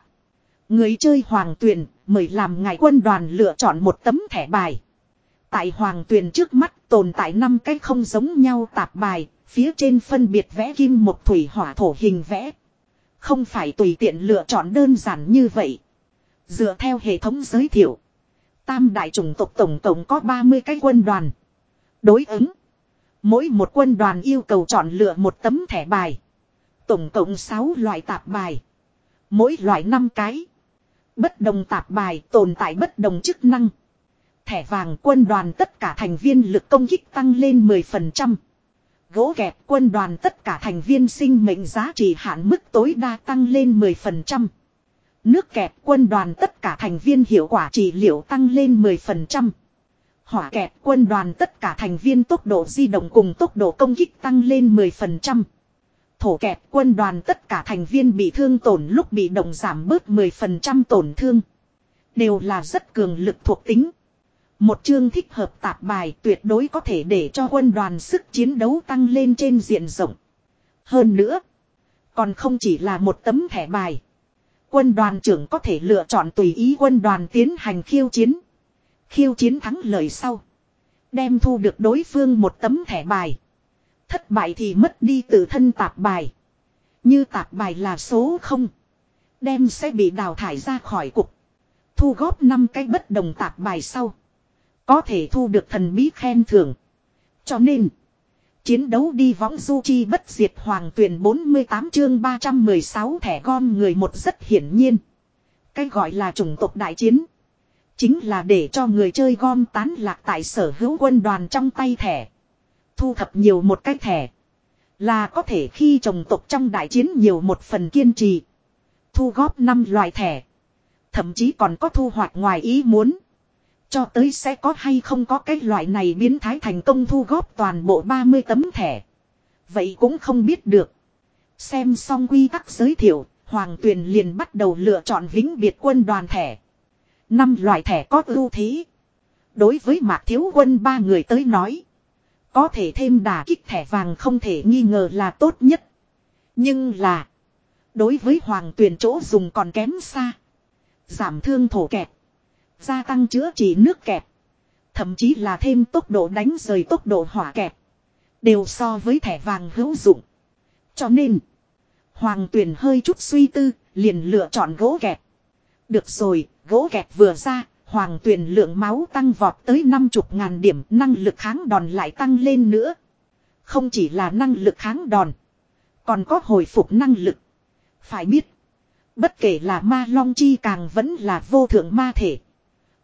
Người chơi hoàng tuyền mời làm ngài quân đoàn lựa chọn một tấm thẻ bài. Tại hoàng tuyền trước mắt tồn tại năm cái không giống nhau tạp bài, phía trên phân biệt vẽ kim một thủy hỏa thổ hình vẽ. Không phải tùy tiện lựa chọn đơn giản như vậy. Dựa theo hệ thống giới thiệu. Tam đại chủng tộc tổng cộng có 30 cái quân đoàn. Đối ứng. Mỗi một quân đoàn yêu cầu chọn lựa một tấm thẻ bài. Tổng cộng 6 loại tạp bài. Mỗi loại 5 cái. Bất đồng tạp bài tồn tại bất đồng chức năng. Thẻ vàng quân đoàn tất cả thành viên lực công kích tăng lên 10%. Gỗ kẹp quân đoàn tất cả thành viên sinh mệnh giá trị hạn mức tối đa tăng lên 10%. Nước kẹp quân đoàn tất cả thành viên hiệu quả trị liệu tăng lên 10%. Hỏa kẹp quân đoàn tất cả thành viên tốc độ di động cùng tốc độ công kích tăng lên 10%. Thổ kẹp quân đoàn tất cả thành viên bị thương tổn lúc bị động giảm bớt 10% tổn thương. Đều là rất cường lực thuộc tính. Một chương thích hợp tạp bài tuyệt đối có thể để cho quân đoàn sức chiến đấu tăng lên trên diện rộng. Hơn nữa, còn không chỉ là một tấm thẻ bài. Quân đoàn trưởng có thể lựa chọn tùy ý quân đoàn tiến hành khiêu chiến. Khiêu chiến thắng lợi sau. Đem thu được đối phương một tấm thẻ bài. Thất bại thì mất đi tự thân tạp bài. Như tạp bài là số 0. Đem sẽ bị đào thải ra khỏi cục. Thu góp 5 cái bất đồng tạp bài sau. Có thể thu được thần bí khen thưởng. Cho nên. Chiến đấu đi võng du chi bất diệt hoàng tuyển 48 chương 316 thẻ gom người một rất hiển nhiên. Cái gọi là chủng tộc đại chiến. Chính là để cho người chơi gom tán lạc tại sở hữu quân đoàn trong tay thẻ. Thu thập nhiều một cái thẻ. Là có thể khi chồng tộc trong đại chiến nhiều một phần kiên trì. Thu góp 5 loại thẻ. Thậm chí còn có thu hoạch ngoài ý muốn. Cho tới sẽ có hay không có cái loại này biến thái thành công thu góp toàn bộ 30 tấm thẻ. Vậy cũng không biết được. Xem xong quy tắc giới thiệu, Hoàng Tuyền liền bắt đầu lựa chọn vĩnh biệt quân đoàn thẻ. Năm loại thẻ có ưu thế. Đối với Mạc Thiếu Quân ba người tới nói. Có thể thêm đà kích thẻ vàng không thể nghi ngờ là tốt nhất. Nhưng là. Đối với Hoàng Tuyền chỗ dùng còn kém xa. Giảm thương thổ kẹt. Gia tăng chữa trị nước kẹp. Thậm chí là thêm tốc độ đánh rời tốc độ hỏa kẹp. Đều so với thẻ vàng hữu dụng. Cho nên. Hoàng tuyển hơi chút suy tư. Liền lựa chọn gỗ kẹp. Được rồi. Gỗ kẹp vừa ra. Hoàng tuyển lượng máu tăng vọt tới 50 ngàn điểm. Năng lực kháng đòn lại tăng lên nữa. Không chỉ là năng lực kháng đòn. Còn có hồi phục năng lực. Phải biết. Bất kể là ma long chi càng vẫn là vô thượng ma thể.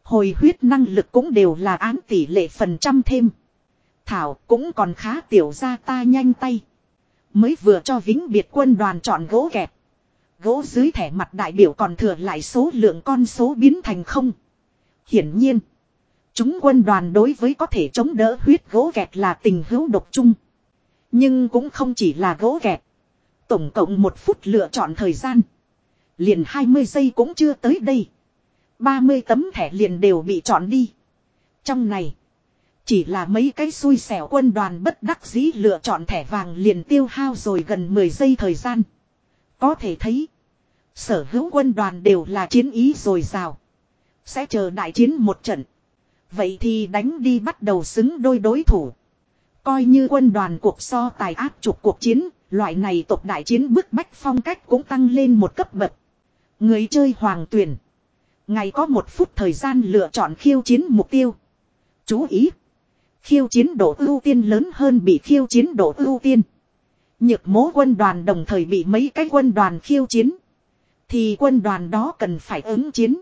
Hồi huyết năng lực cũng đều là án tỷ lệ phần trăm thêm. Thảo cũng còn khá tiểu ra ta nhanh tay. Mới vừa cho vĩnh biệt quân đoàn chọn gỗ kẹp. Gỗ dưới thẻ mặt đại biểu còn thừa lại số lượng con số biến thành không. Hiển nhiên. Chúng quân đoàn đối với có thể chống đỡ huyết gỗ kẹt là tình hữu độc chung. Nhưng cũng không chỉ là gỗ kẹt. Tổng cộng một phút lựa chọn thời gian. Liền 20 giây cũng chưa tới đây. 30 tấm thẻ liền đều bị chọn đi. Trong này. Chỉ là mấy cái xui xẻo quân đoàn bất đắc dĩ lựa chọn thẻ vàng liền tiêu hao rồi gần 10 giây thời gian. Có thể thấy. Sở hữu quân đoàn đều là chiến ý rồi rào. Sẽ chờ đại chiến một trận. Vậy thì đánh đi bắt đầu xứng đôi đối thủ. Coi như quân đoàn cuộc so tài áp trục cuộc chiến, loại này tộc đại chiến bức bách phong cách cũng tăng lên một cấp bậc. Người chơi hoàng tuyển. Ngày có một phút thời gian lựa chọn khiêu chiến mục tiêu. Chú ý. Khiêu chiến độ ưu tiên lớn hơn bị khiêu chiến độ ưu tiên. Nhược mố quân đoàn đồng thời bị mấy cái quân đoàn khiêu chiến. Thì quân đoàn đó cần phải ứng chiến.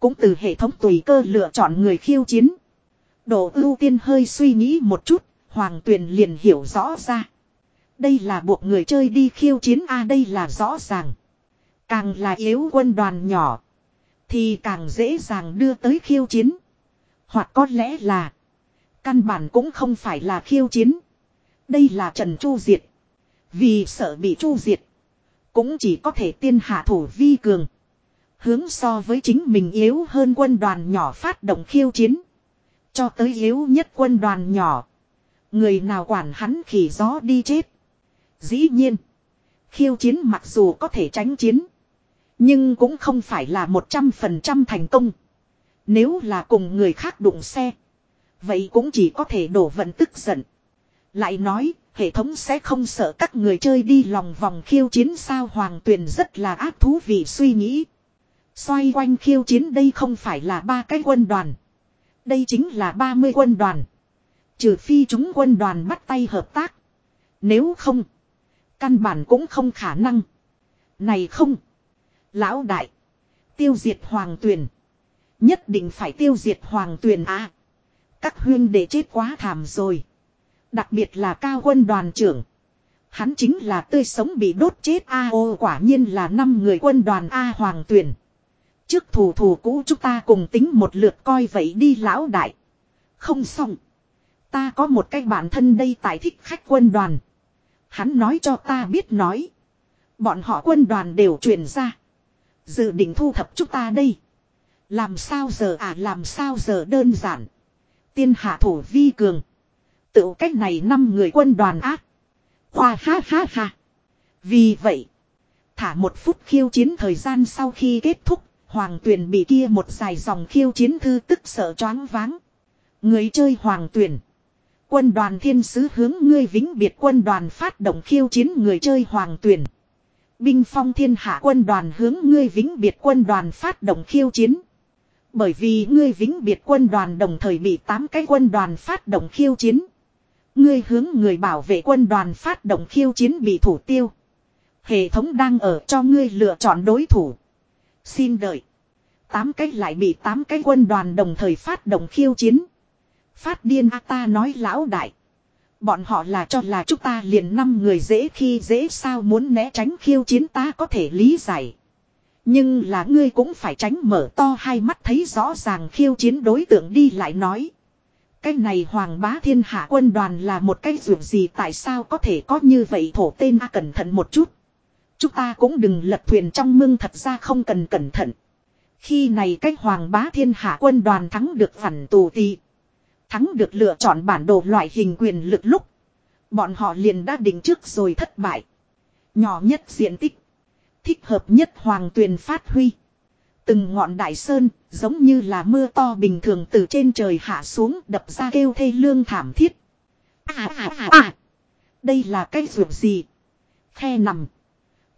Cũng từ hệ thống tùy cơ lựa chọn người khiêu chiến. Độ ưu tiên hơi suy nghĩ một chút, Hoàng Tuyền liền hiểu rõ ra. Đây là buộc người chơi đi khiêu chiến a đây là rõ ràng. Càng là yếu quân đoàn nhỏ. Thì càng dễ dàng đưa tới khiêu chiến. Hoặc có lẽ là. Căn bản cũng không phải là khiêu chiến. Đây là Trần Chu Diệt. Vì sợ bị Chu Diệt. Cũng chỉ có thể tiên hạ thủ vi cường. Hướng so với chính mình yếu hơn quân đoàn nhỏ phát động khiêu chiến. Cho tới yếu nhất quân đoàn nhỏ. Người nào quản hắn khỉ gió đi chết. Dĩ nhiên. Khiêu chiến mặc dù có thể tránh chiến. Nhưng cũng không phải là 100% thành công. Nếu là cùng người khác đụng xe. Vậy cũng chỉ có thể đổ vận tức giận. Lại nói, hệ thống sẽ không sợ các người chơi đi lòng vòng khiêu chiến sao hoàng tuyền rất là ác thú vị suy nghĩ. Xoay quanh khiêu chiến đây không phải là ba cái quân đoàn. Đây chính là 30 quân đoàn. Trừ phi chúng quân đoàn bắt tay hợp tác. Nếu không, căn bản cũng không khả năng. Này không. Lão đại. Tiêu diệt hoàng tuyền. Nhất định phải tiêu diệt hoàng tuyền à. Các huyên để chết quá thảm rồi. Đặc biệt là cao quân đoàn trưởng. Hắn chính là tươi sống bị đốt chết a ô, quả nhiên là năm người quân đoàn A hoàng tuyền. Trước thủ thủ cũ chúng ta cùng tính một lượt coi vậy đi lão đại. Không xong. Ta có một cái bản thân đây tại thích khách quân đoàn. Hắn nói cho ta biết nói. Bọn họ quân đoàn đều truyền ra. Dự định thu thập chúng ta đây. Làm sao giờ à làm sao giờ đơn giản. Tiên hạ thủ vi cường. Tự cách này năm người quân đoàn ác. khoa ha ha ha. Vì vậy. Thả một phút khiêu chiến thời gian sau khi kết thúc. Hoàng tuyển bị kia một dài dòng khiêu chiến thư tức sợ choáng váng. Người chơi hoàng tuyển. Quân đoàn thiên sứ hướng ngươi vĩnh biệt quân đoàn phát động khiêu chiến người chơi hoàng tuyển. Binh phong thiên hạ quân đoàn hướng ngươi vĩnh biệt quân đoàn phát động khiêu chiến. Bởi vì ngươi vĩnh biệt quân đoàn đồng thời bị 8 cái quân đoàn phát động khiêu chiến. Ngươi hướng người bảo vệ quân đoàn phát động khiêu chiến bị thủ tiêu. Hệ thống đang ở cho ngươi lựa chọn đối thủ. Xin đợi. Tám cái lại bị tám cái quân đoàn đồng thời phát động khiêu chiến. Phát điên a ta nói lão đại. Bọn họ là cho là chúng ta liền năm người dễ khi dễ sao muốn né tránh khiêu chiến ta có thể lý giải. Nhưng là ngươi cũng phải tránh mở to hai mắt thấy rõ ràng khiêu chiến đối tượng đi lại nói. Cái này hoàng bá thiên hạ quân đoàn là một cái ruột gì tại sao có thể có như vậy thổ tên a cẩn thận một chút. Chúng ta cũng đừng lật thuyền trong mương thật ra không cần cẩn thận. Khi này cái hoàng bá thiên hạ quân đoàn thắng được phản tù tì. Thắng được lựa chọn bản đồ loại hình quyền lực lúc. Bọn họ liền đã định trước rồi thất bại. Nhỏ nhất diện tích. Thích hợp nhất hoàng tuyền phát huy. Từng ngọn đại sơn, giống như là mưa to bình thường từ trên trời hạ xuống đập ra kêu thê lương thảm thiết. À à à à. Đây là cái ruộng gì? Khe nằm.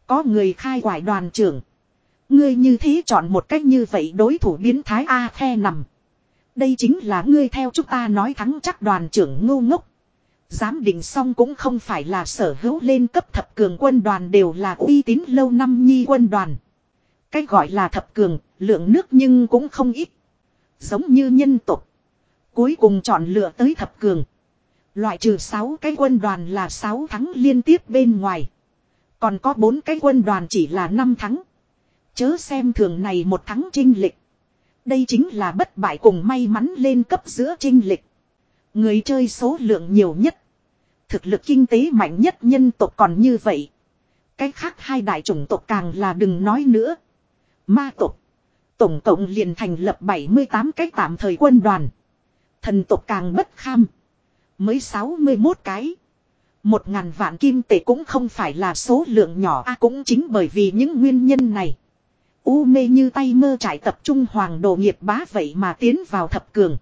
Có người khai quải đoàn trưởng. Ngươi như thế chọn một cách như vậy đối thủ biến thái A, khe nằm. Đây chính là ngươi theo chúng ta nói thắng chắc đoàn trưởng ngu ngốc. Giám định xong cũng không phải là sở hữu lên cấp thập cường quân đoàn đều là uy tín lâu năm nhi quân đoàn. Cái gọi là thập cường, lượng nước nhưng cũng không ít. Giống như nhân tục. Cuối cùng chọn lựa tới thập cường. Loại trừ 6 cái quân đoàn là 6 thắng liên tiếp bên ngoài. Còn có 4 cái quân đoàn chỉ là 5 thắng. Chớ xem thường này một thắng trinh lịch. Đây chính là bất bại cùng may mắn lên cấp giữa trinh lịch. Người chơi số lượng nhiều nhất. Thực lực kinh tế mạnh nhất nhân tộc còn như vậy. cách khác hai đại chủng tộc càng là đừng nói nữa. Ma tộc. Tổng cộng liền thành lập 78 cái tạm thời quân đoàn. Thần tộc càng bất kham. Mới 61 cái. Một ngàn vạn kim tệ cũng không phải là số lượng nhỏ a cũng chính bởi vì những nguyên nhân này. U mê như tay mơ trải tập trung hoàng đồ nghiệp bá vậy mà tiến vào thập cường.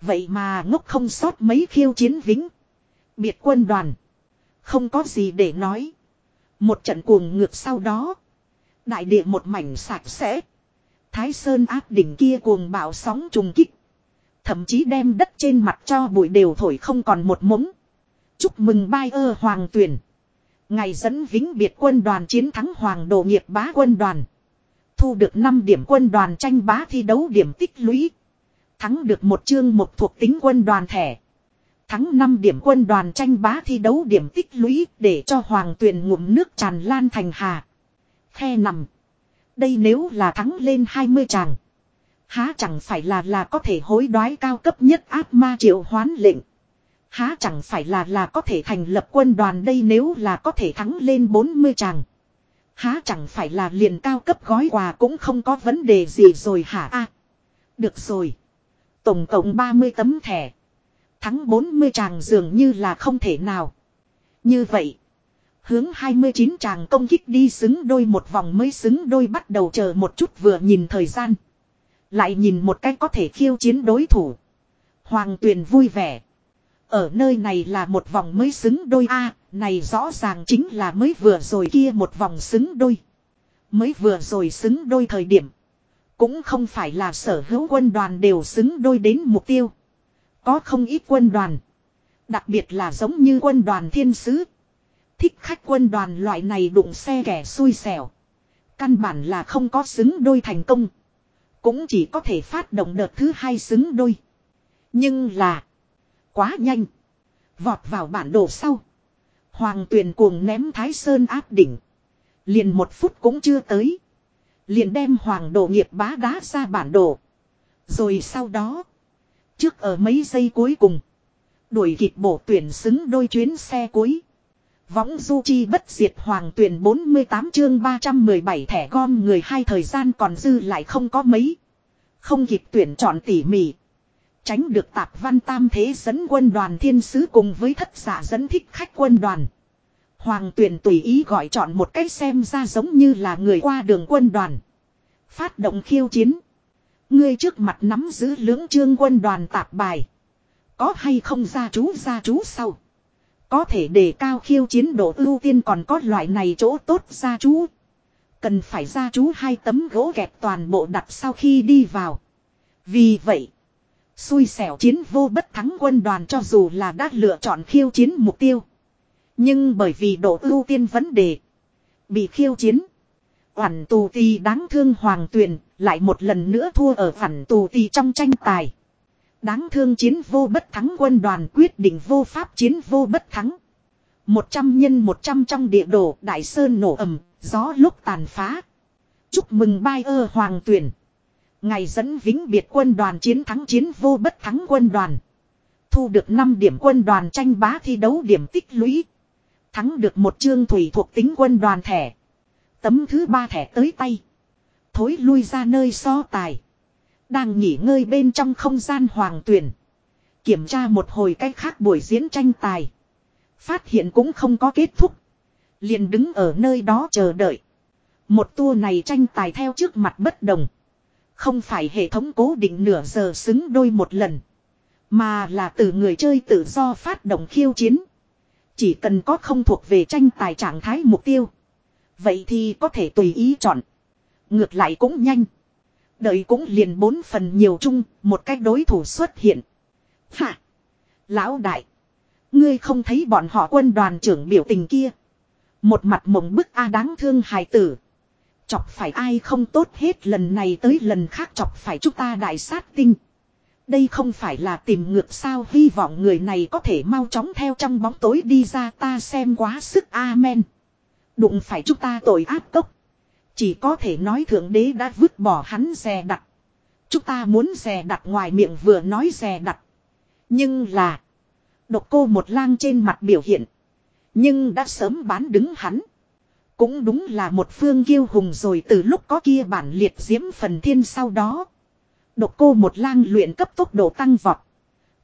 Vậy mà ngốc không sót mấy khiêu chiến vĩnh. Biệt quân đoàn. Không có gì để nói. Một trận cuồng ngược sau đó. Đại địa một mảnh sạch sẽ. Thái Sơn áp đỉnh kia cuồng bạo sóng trùng kích. Thậm chí đem đất trên mặt cho bụi đều thổi không còn một mống. Chúc mừng bai ơ hoàng tuyển. Ngày dẫn vĩnh biệt quân đoàn chiến thắng hoàng đồ nghiệp bá quân đoàn. Thu được 5 điểm quân đoàn tranh bá thi đấu điểm tích lũy. Thắng được một chương một thuộc tính quân đoàn thẻ. Thắng 5 điểm quân đoàn tranh bá thi đấu điểm tích lũy để cho hoàng tuyển ngụm nước tràn lan thành hà. Khe nằm. Đây nếu là thắng lên 20 chàng Há chẳng phải là là có thể hối đoái cao cấp nhất ác ma triệu hoán lệnh. Há chẳng phải là là có thể thành lập quân đoàn đây nếu là có thể thắng lên 40 chàng Há chẳng phải là liền cao cấp gói quà cũng không có vấn đề gì rồi hả a Được rồi. Tổng cộng 30 tấm thẻ. Thắng 40 chàng dường như là không thể nào. Như vậy. Hướng 29 chàng công kích đi xứng đôi một vòng mới xứng đôi bắt đầu chờ một chút vừa nhìn thời gian. Lại nhìn một cách có thể khiêu chiến đối thủ. Hoàng tuyền vui vẻ. Ở nơi này là một vòng mới xứng đôi A, này rõ ràng chính là mới vừa rồi kia một vòng xứng đôi. Mới vừa rồi xứng đôi thời điểm. Cũng không phải là sở hữu quân đoàn đều xứng đôi đến mục tiêu. Có không ít quân đoàn. Đặc biệt là giống như quân đoàn thiên sứ. Thích khách quân đoàn loại này đụng xe kẻ xui xẻo. Căn bản là không có xứng đôi thành công. Cũng chỉ có thể phát động đợt thứ hai xứng đôi. Nhưng là. Quá nhanh. Vọt vào bản đồ sau. Hoàng tuyền cuồng ném Thái Sơn áp đỉnh. Liền một phút cũng chưa tới. Liền đem hoàng đồ nghiệp bá đá ra bản đồ. Rồi sau đó. Trước ở mấy giây cuối cùng. Đuổi kịp bổ tuyển xứng đôi chuyến xe cuối. Võng du chi bất diệt hoàng tuyển 48 chương 317 thẻ gom người hai thời gian còn dư lại không có mấy. Không kịp tuyển chọn tỉ mỉ. Tránh được tạp văn tam thế dẫn quân đoàn thiên sứ cùng với thất giả dẫn thích khách quân đoàn. Hoàng tuyển tùy ý gọi chọn một cách xem ra giống như là người qua đường quân đoàn. Phát động khiêu chiến. Ngươi trước mặt nắm giữ lưỡng trương quân đoàn tạp bài. Có hay không ra chú ra chú sau. Có thể đề cao khiêu chiến độ ưu tiên còn có loại này chỗ tốt ra chú. Cần phải ra chú hai tấm gỗ gẹp toàn bộ đặt sau khi đi vào. Vì vậy, xui xẻo chiến vô bất thắng quân đoàn cho dù là đã lựa chọn khiêu chiến mục tiêu. Nhưng bởi vì độ ưu tiên vấn đề, bị khiêu chiến. phản tù ti đáng thương hoàng tuyền lại một lần nữa thua ở phản tù ti trong tranh tài. Đáng thương chiến vô bất thắng quân đoàn quyết định vô pháp chiến vô bất thắng. Một trăm nhân một trăm trong địa đồ đại sơn nổ ầm, gió lúc tàn phá. Chúc mừng bai ơ hoàng tuyển. Ngày dẫn vĩnh biệt quân đoàn chiến thắng chiến vô bất thắng quân đoàn. Thu được 5 điểm quân đoàn tranh bá thi đấu điểm tích lũy. Thắng được một chương thủy thuộc tính quân đoàn thẻ. Tấm thứ ba thẻ tới tay. Thối lui ra nơi so tài. Đang nghỉ ngơi bên trong không gian hoàng tuyển. Kiểm tra một hồi cách khác buổi diễn tranh tài. Phát hiện cũng không có kết thúc. Liền đứng ở nơi đó chờ đợi. Một tour này tranh tài theo trước mặt bất đồng. Không phải hệ thống cố định nửa giờ xứng đôi một lần. Mà là từ người chơi tự do phát động khiêu chiến. Chỉ cần có không thuộc về tranh tài trạng thái mục tiêu. Vậy thì có thể tùy ý chọn. Ngược lại cũng nhanh. Đợi cũng liền bốn phần nhiều chung, một cách đối thủ xuất hiện. Hạ! Lão đại. Ngươi không thấy bọn họ quân đoàn trưởng biểu tình kia. Một mặt mộng bức a đáng thương hài tử. Chọc phải ai không tốt hết lần này tới lần khác chọc phải chúng ta đại sát tinh. Đây không phải là tìm ngược sao, hy vọng người này có thể mau chóng theo trong bóng tối đi ra, ta xem quá sức, amen. Đụng phải chúng ta tội ác cốc. Chỉ có thể nói thượng đế đã vứt bỏ hắn rè đặt. Chúng ta muốn rè đặt ngoài miệng vừa nói rè đặt. Nhưng là. Độc cô một lang trên mặt biểu hiện. Nhưng đã sớm bán đứng hắn. Cũng đúng là một phương kiêu hùng rồi từ lúc có kia bản liệt diễm phần thiên sau đó. Độc cô một lang luyện cấp tốc độ tăng vọt.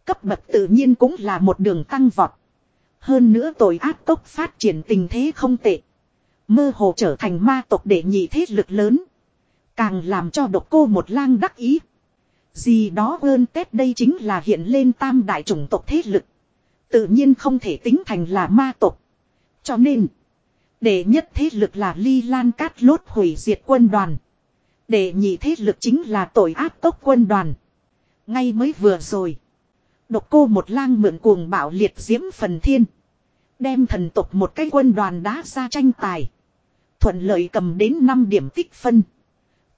Cấp bậc tự nhiên cũng là một đường tăng vọt. Hơn nữa tội ác tốc phát triển tình thế không tệ. Mơ hồ trở thành ma tộc để nhị thế lực lớn. Càng làm cho độc cô một lang đắc ý. Gì đó ơn Tết đây chính là hiện lên tam đại chủng tộc thế lực. Tự nhiên không thể tính thành là ma tộc. Cho nên. Đệ nhất thế lực là ly lan cát lốt hủy diệt quân đoàn. Đệ nhị thế lực chính là tội ác tốc quân đoàn. Ngay mới vừa rồi. Độc cô một lang mượn cuồng bạo liệt diễm phần thiên. Đem thần tộc một cái quân đoàn đá ra tranh tài. Thuận lợi cầm đến 5 điểm tích phân.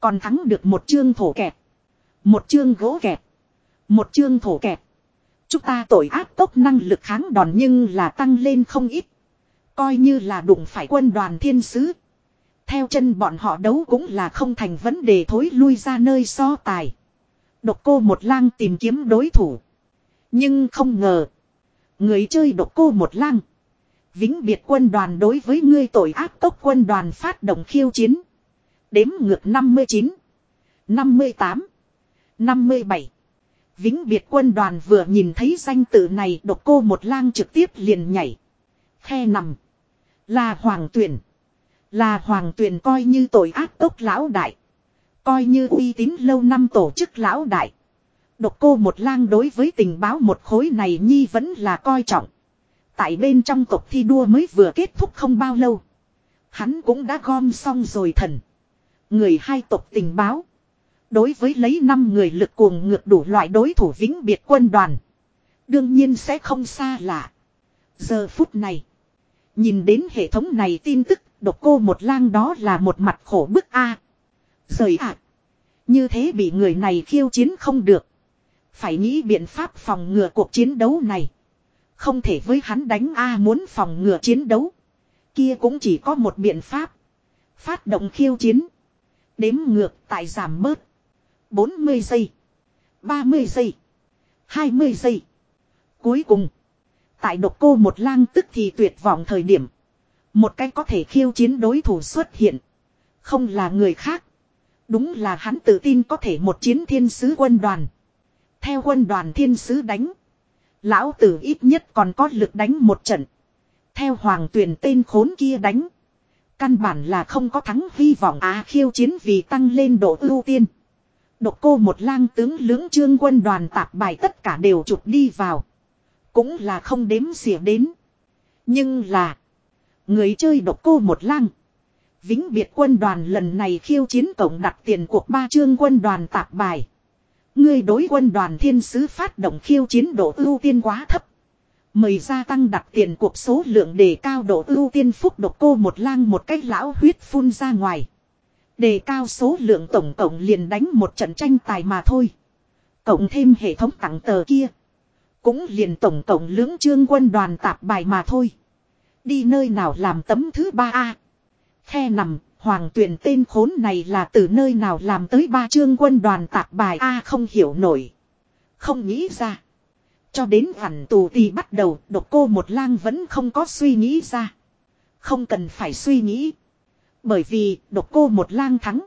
Còn thắng được một chương thổ kẹp. Một chương gỗ kẹp. Một chương thổ kẹp. Chúng ta tội ác tốc năng lực kháng đòn nhưng là tăng lên không ít. Coi như là đụng phải quân đoàn thiên sứ. Theo chân bọn họ đấu cũng là không thành vấn đề thối lui ra nơi so tài. Độc cô một lang tìm kiếm đối thủ. Nhưng không ngờ. Người chơi độc cô một lang. Vĩnh biệt quân đoàn đối với ngươi tội ác tốc quân đoàn phát động khiêu chiến. Đếm ngược 59. 58. 57. Vĩnh biệt quân đoàn vừa nhìn thấy danh tự này, độc cô một lang trực tiếp liền nhảy. Khe nằm. Là hoàng tuyển. Là hoàng tuyển coi như tội ác tốc lão đại. Coi như uy tín lâu năm tổ chức lão đại. Độc cô một lang đối với tình báo một khối này nhi vẫn là coi trọng. Tại bên trong tộc thi đua mới vừa kết thúc không bao lâu. Hắn cũng đã gom xong rồi thần. Người hai tộc tình báo. Đối với lấy năm người lực cuồng ngược đủ loại đối thủ vĩnh biệt quân đoàn. Đương nhiên sẽ không xa lạ. Giờ phút này. Nhìn đến hệ thống này tin tức, độc cô một lang đó là một mặt khổ bức a Rời ạ. Như thế bị người này khiêu chiến không được. Phải nghĩ biện pháp phòng ngừa cuộc chiến đấu này. Không thể với hắn đánh A muốn phòng ngừa chiến đấu. Kia cũng chỉ có một biện pháp. Phát động khiêu chiến. Đếm ngược tại giảm bớt. 40 giây. 30 giây. 20 giây. Cuối cùng. Tại độc cô một lang tức thì tuyệt vọng thời điểm. Một cái có thể khiêu chiến đối thủ xuất hiện. Không là người khác. Đúng là hắn tự tin có thể một chiến thiên sứ quân đoàn. Theo quân đoàn thiên sứ đánh. Lão tử ít nhất còn có lực đánh một trận. Theo hoàng tuyển tên khốn kia đánh. Căn bản là không có thắng hy vọng á khiêu chiến vì tăng lên độ ưu tiên. Độc cô một lang tướng lưỡng trương quân đoàn tạp bài tất cả đều chụp đi vào. Cũng là không đếm xỉa đến. Nhưng là. Người chơi độc cô một lang. Vĩnh biệt quân đoàn lần này khiêu chiến tổng đặt tiền cuộc ba trương quân đoàn tạp bài. Người đối quân đoàn thiên sứ phát động khiêu chiến độ ưu tiên quá thấp. Mời gia tăng đặt tiền cuộc số lượng đề cao độ ưu tiên phúc độc cô một lang một cách lão huyết phun ra ngoài. Đề cao số lượng tổng cộng liền đánh một trận tranh tài mà thôi. Cộng thêm hệ thống tặng tờ kia. Cũng liền tổng tổng lưỡng trương quân đoàn tạp bài mà thôi. Đi nơi nào làm tấm thứ ba a Khe nằm, hoàng tuyển tên khốn này là từ nơi nào làm tới ba trương quân đoàn tạp bài a không hiểu nổi. Không nghĩ ra. Cho đến hẳn tù thì bắt đầu, độc cô một lang vẫn không có suy nghĩ ra. Không cần phải suy nghĩ. Bởi vì độc cô một lang thắng.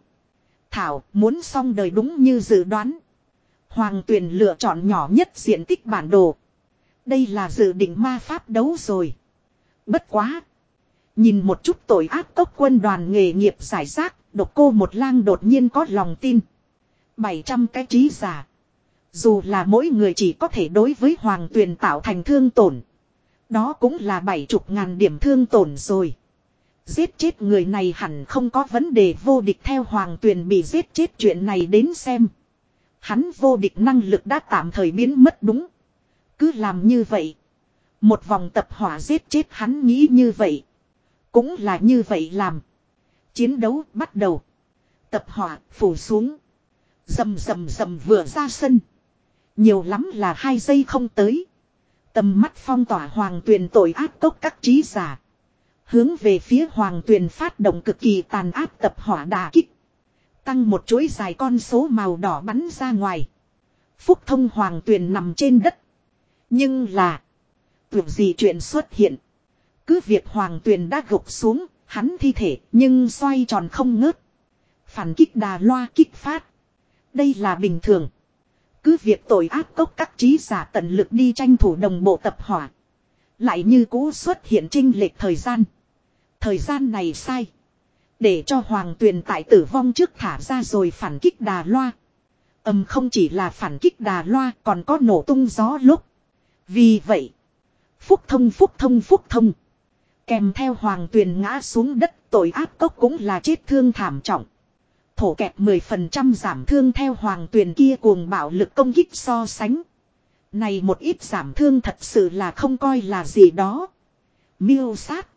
Thảo muốn xong đời đúng như dự đoán. Hoàng tuyền lựa chọn nhỏ nhất diện tích bản đồ. Đây là dự định ma pháp đấu rồi. Bất quá. Nhìn một chút tội ác tốc quân đoàn nghề nghiệp giải rác, độc cô một lang đột nhiên có lòng tin. 700 cái trí giả. Dù là mỗi người chỉ có thể đối với hoàng tuyền tạo thành thương tổn. Đó cũng là bảy chục ngàn điểm thương tổn rồi. Giết chết người này hẳn không có vấn đề vô địch theo hoàng tuyền bị giết chết chuyện này đến xem. Hắn vô địch năng lực đã tạm thời biến mất đúng. Cứ làm như vậy. Một vòng tập hỏa giết chết hắn nghĩ như vậy. Cũng là như vậy làm. Chiến đấu bắt đầu. Tập hỏa phủ xuống. Dầm dầm dầm vừa ra sân. Nhiều lắm là hai giây không tới. Tầm mắt phong tỏa hoàng tuyền tội ác tốc các trí giả. Hướng về phía hoàng tuyền phát động cực kỳ tàn áp tập hỏa đà kích. Tăng một chuỗi dài con số màu đỏ bắn ra ngoài. Phúc thông hoàng tuyền nằm trên đất. Nhưng là. Tưởng gì chuyện xuất hiện. Cứ việc hoàng tuyền đã gục xuống. Hắn thi thể nhưng xoay tròn không ngớt. Phản kích đà loa kích phát. Đây là bình thường. Cứ việc tội ác cốc các trí giả tận lực đi tranh thủ đồng bộ tập hỏa. Lại như cũ xuất hiện trinh lệch thời gian. Thời gian này sai. Để cho hoàng tuyền tại tử vong trước thả ra rồi phản kích đà loa. Âm không chỉ là phản kích đà loa, còn có nổ tung gió lúc. Vì vậy. Phúc thông phúc thông phúc thông. Kèm theo hoàng tuyền ngã xuống đất, tội ác cốc cũng là chết thương thảm trọng thổ kẹp 10% giảm thương theo hoàng tuyền kia cuồng bạo lực công kích so sánh. Này một ít giảm thương thật sự là không coi là gì đó. Miêu sát.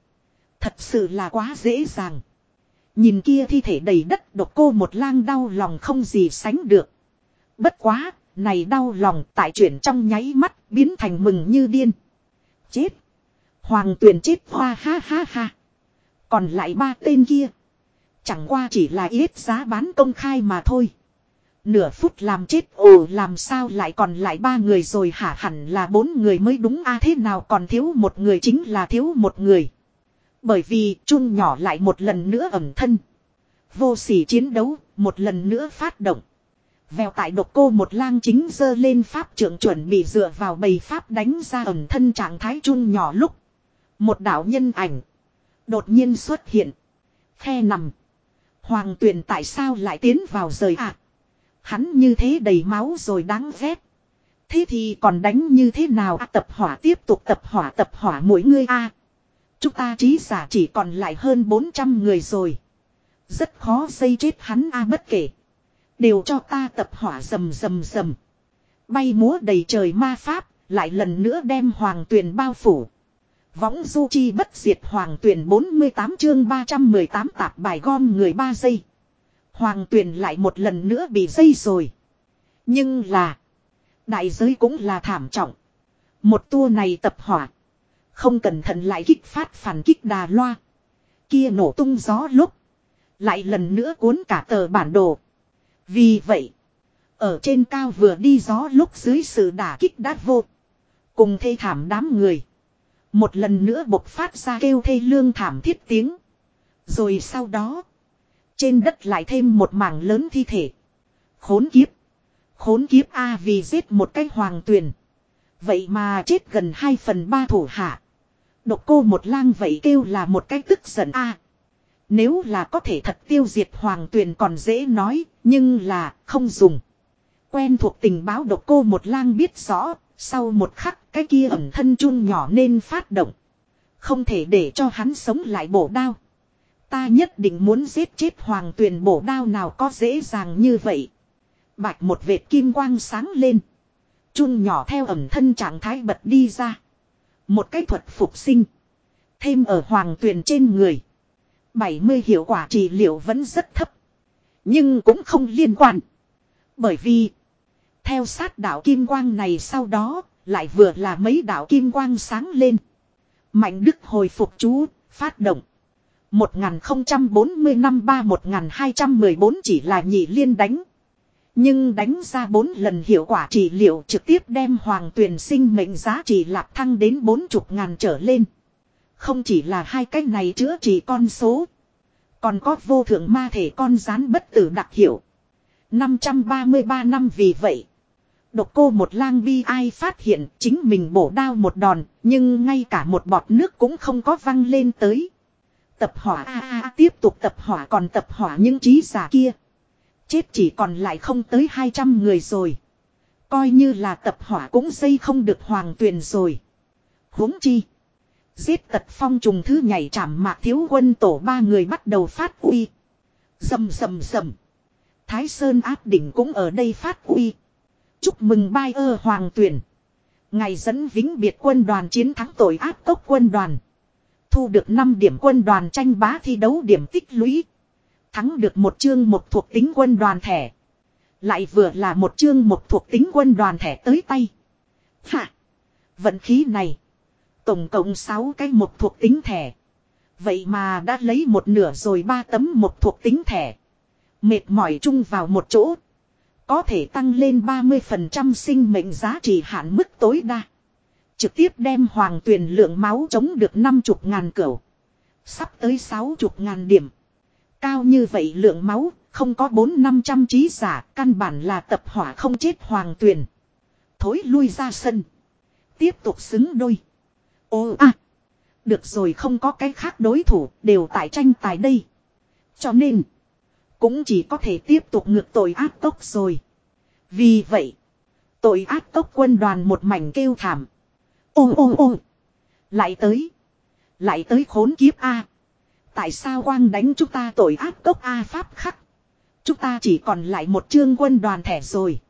Thật sự là quá dễ dàng. Nhìn kia thi thể đầy đất độc cô một lang đau lòng không gì sánh được. Bất quá, này đau lòng tại chuyển trong nháy mắt biến thành mừng như điên. Chết. Hoàng tuyền chết hoa ha ha ha. Còn lại ba tên kia. Chẳng qua chỉ là ít giá bán công khai mà thôi. Nửa phút làm chết ồ làm sao lại còn lại ba người rồi hả hẳn là bốn người mới đúng a à, thế nào còn thiếu một người chính là thiếu một người. Bởi vì chung nhỏ lại một lần nữa ẩm thân. Vô sỉ chiến đấu, một lần nữa phát động. Vèo tại độc cô một lang chính dơ lên pháp trưởng chuẩn bị dựa vào bầy pháp đánh ra ẩm thân trạng thái chung nhỏ lúc. Một đạo nhân ảnh. Đột nhiên xuất hiện. Khe nằm. Hoàng tuyền tại sao lại tiến vào rời ạ? À? Hắn như thế đầy máu rồi đáng ghét. Thế thì còn đánh như thế nào à, tập hỏa tiếp tục tập hỏa tập hỏa mỗi người a Chúng ta trí giả chỉ còn lại hơn 400 người rồi. Rất khó xây chết hắn a bất kể. Đều cho ta tập hỏa rầm rầm rầm. Bay múa đầy trời ma pháp, lại lần nữa đem hoàng tuyền bao phủ. Võng du chi bất diệt hoàng tuyển 48 chương 318 tạp bài gom người 3 giây. Hoàng tuyển lại một lần nữa bị dây rồi. Nhưng là. Đại giới cũng là thảm trọng. Một tour này tập hỏa. Không cẩn thận lại kích phát phản kích đà loa. Kia nổ tung gió lúc. Lại lần nữa cuốn cả tờ bản đồ. Vì vậy. Ở trên cao vừa đi gió lúc dưới sự đả kích đát vô. Cùng thê thảm đám người. Một lần nữa bộc phát ra kêu thê lương thảm thiết tiếng. Rồi sau đó. Trên đất lại thêm một mảng lớn thi thể. Khốn kiếp. Khốn kiếp A vì giết một cái hoàng tuyền. Vậy mà chết gần 2 phần 3 thủ hạ. Độc cô một lang vậy kêu là một cái tức giận A. Nếu là có thể thật tiêu diệt hoàng tuyền còn dễ nói, nhưng là không dùng. Quen thuộc tình báo độc cô một lang biết rõ, sau một khắc cái kia ẩm thân chun nhỏ nên phát động. Không thể để cho hắn sống lại bổ đao. Ta nhất định muốn giết chết hoàng tuyền bổ đao nào có dễ dàng như vậy. Bạch một vệt kim quang sáng lên. Chun nhỏ theo ẩm thân trạng thái bật đi ra. Một cái thuật phục sinh. Thêm ở hoàng tuyền trên người. 70 hiệu quả trị liệu vẫn rất thấp. Nhưng cũng không liên quan. Bởi vì theo sát đạo kim quang này sau đó, lại vừa là mấy đạo kim quang sáng lên. Mạnh đức hồi phục chú, phát động. 1040 năm 3 1214 chỉ là nhị liên đánh. Nhưng đánh ra 4 lần hiệu quả trị liệu trực tiếp đem hoàng tuyển sinh mệnh giá trị lạp thăng đến 40 ngàn trở lên. Không chỉ là hai cái này chữa trị con số. Còn có vô thượng ma thể con rán bất tử đặc hiệu. 533 năm vì vậy. Độc cô một lang bi ai phát hiện chính mình bổ đao một đòn, nhưng ngay cả một bọt nước cũng không có văng lên tới. Tập hỏa a a tiếp tục tập hỏa còn tập hỏa những trí giả kia. Chết chỉ còn lại không tới 200 người rồi. Coi như là tập hỏa cũng xây không được hoàng tuyền rồi. huống chi. Giết tật phong trùng thứ nhảy chạm mạc thiếu quân tổ ba người bắt đầu phát uy. Dầm dầm dầm. Thái Sơn áp đỉnh cũng ở đây phát uy. Chúc mừng bai ơ hoàng tuyển. Ngày dẫn vĩnh biệt quân đoàn chiến thắng tội ác tốc quân đoàn. Thu được 5 điểm quân đoàn tranh bá thi đấu điểm tích lũy. Thắng được một chương một thuộc tính quân đoàn thẻ. Lại vừa là một chương một thuộc tính quân đoàn thẻ tới tay. Hạ. Vận khí này. Tổng cộng 6 cái một thuộc tính thẻ. Vậy mà đã lấy một nửa rồi ba tấm một thuộc tính thẻ. Mệt mỏi chung vào một chỗ. Có thể tăng lên 30% sinh mệnh giá trị hạn mức tối đa. Trực tiếp đem hoàng tuyển lượng máu chống được 50 ngàn cửu. Sắp tới 60 ngàn điểm. Cao như vậy lượng máu, không có 4-500 trí giả, căn bản là tập hỏa không chết hoàng tuyển. Thối lui ra sân. Tiếp tục xứng đôi. Ô à. Được rồi không có cái khác đối thủ, đều tại tranh tài đây. Cho nên, cũng chỉ có thể tiếp tục ngược tội ác tốc rồi. Vì vậy, tội ác tốc quân đoàn một mảnh kêu thảm. Ô ô ô. Lại tới. Lại tới khốn kiếp A. Tại sao quang đánh chúng ta tội ác tốc A pháp khắc. Chúng ta chỉ còn lại một chương quân đoàn thẻ rồi.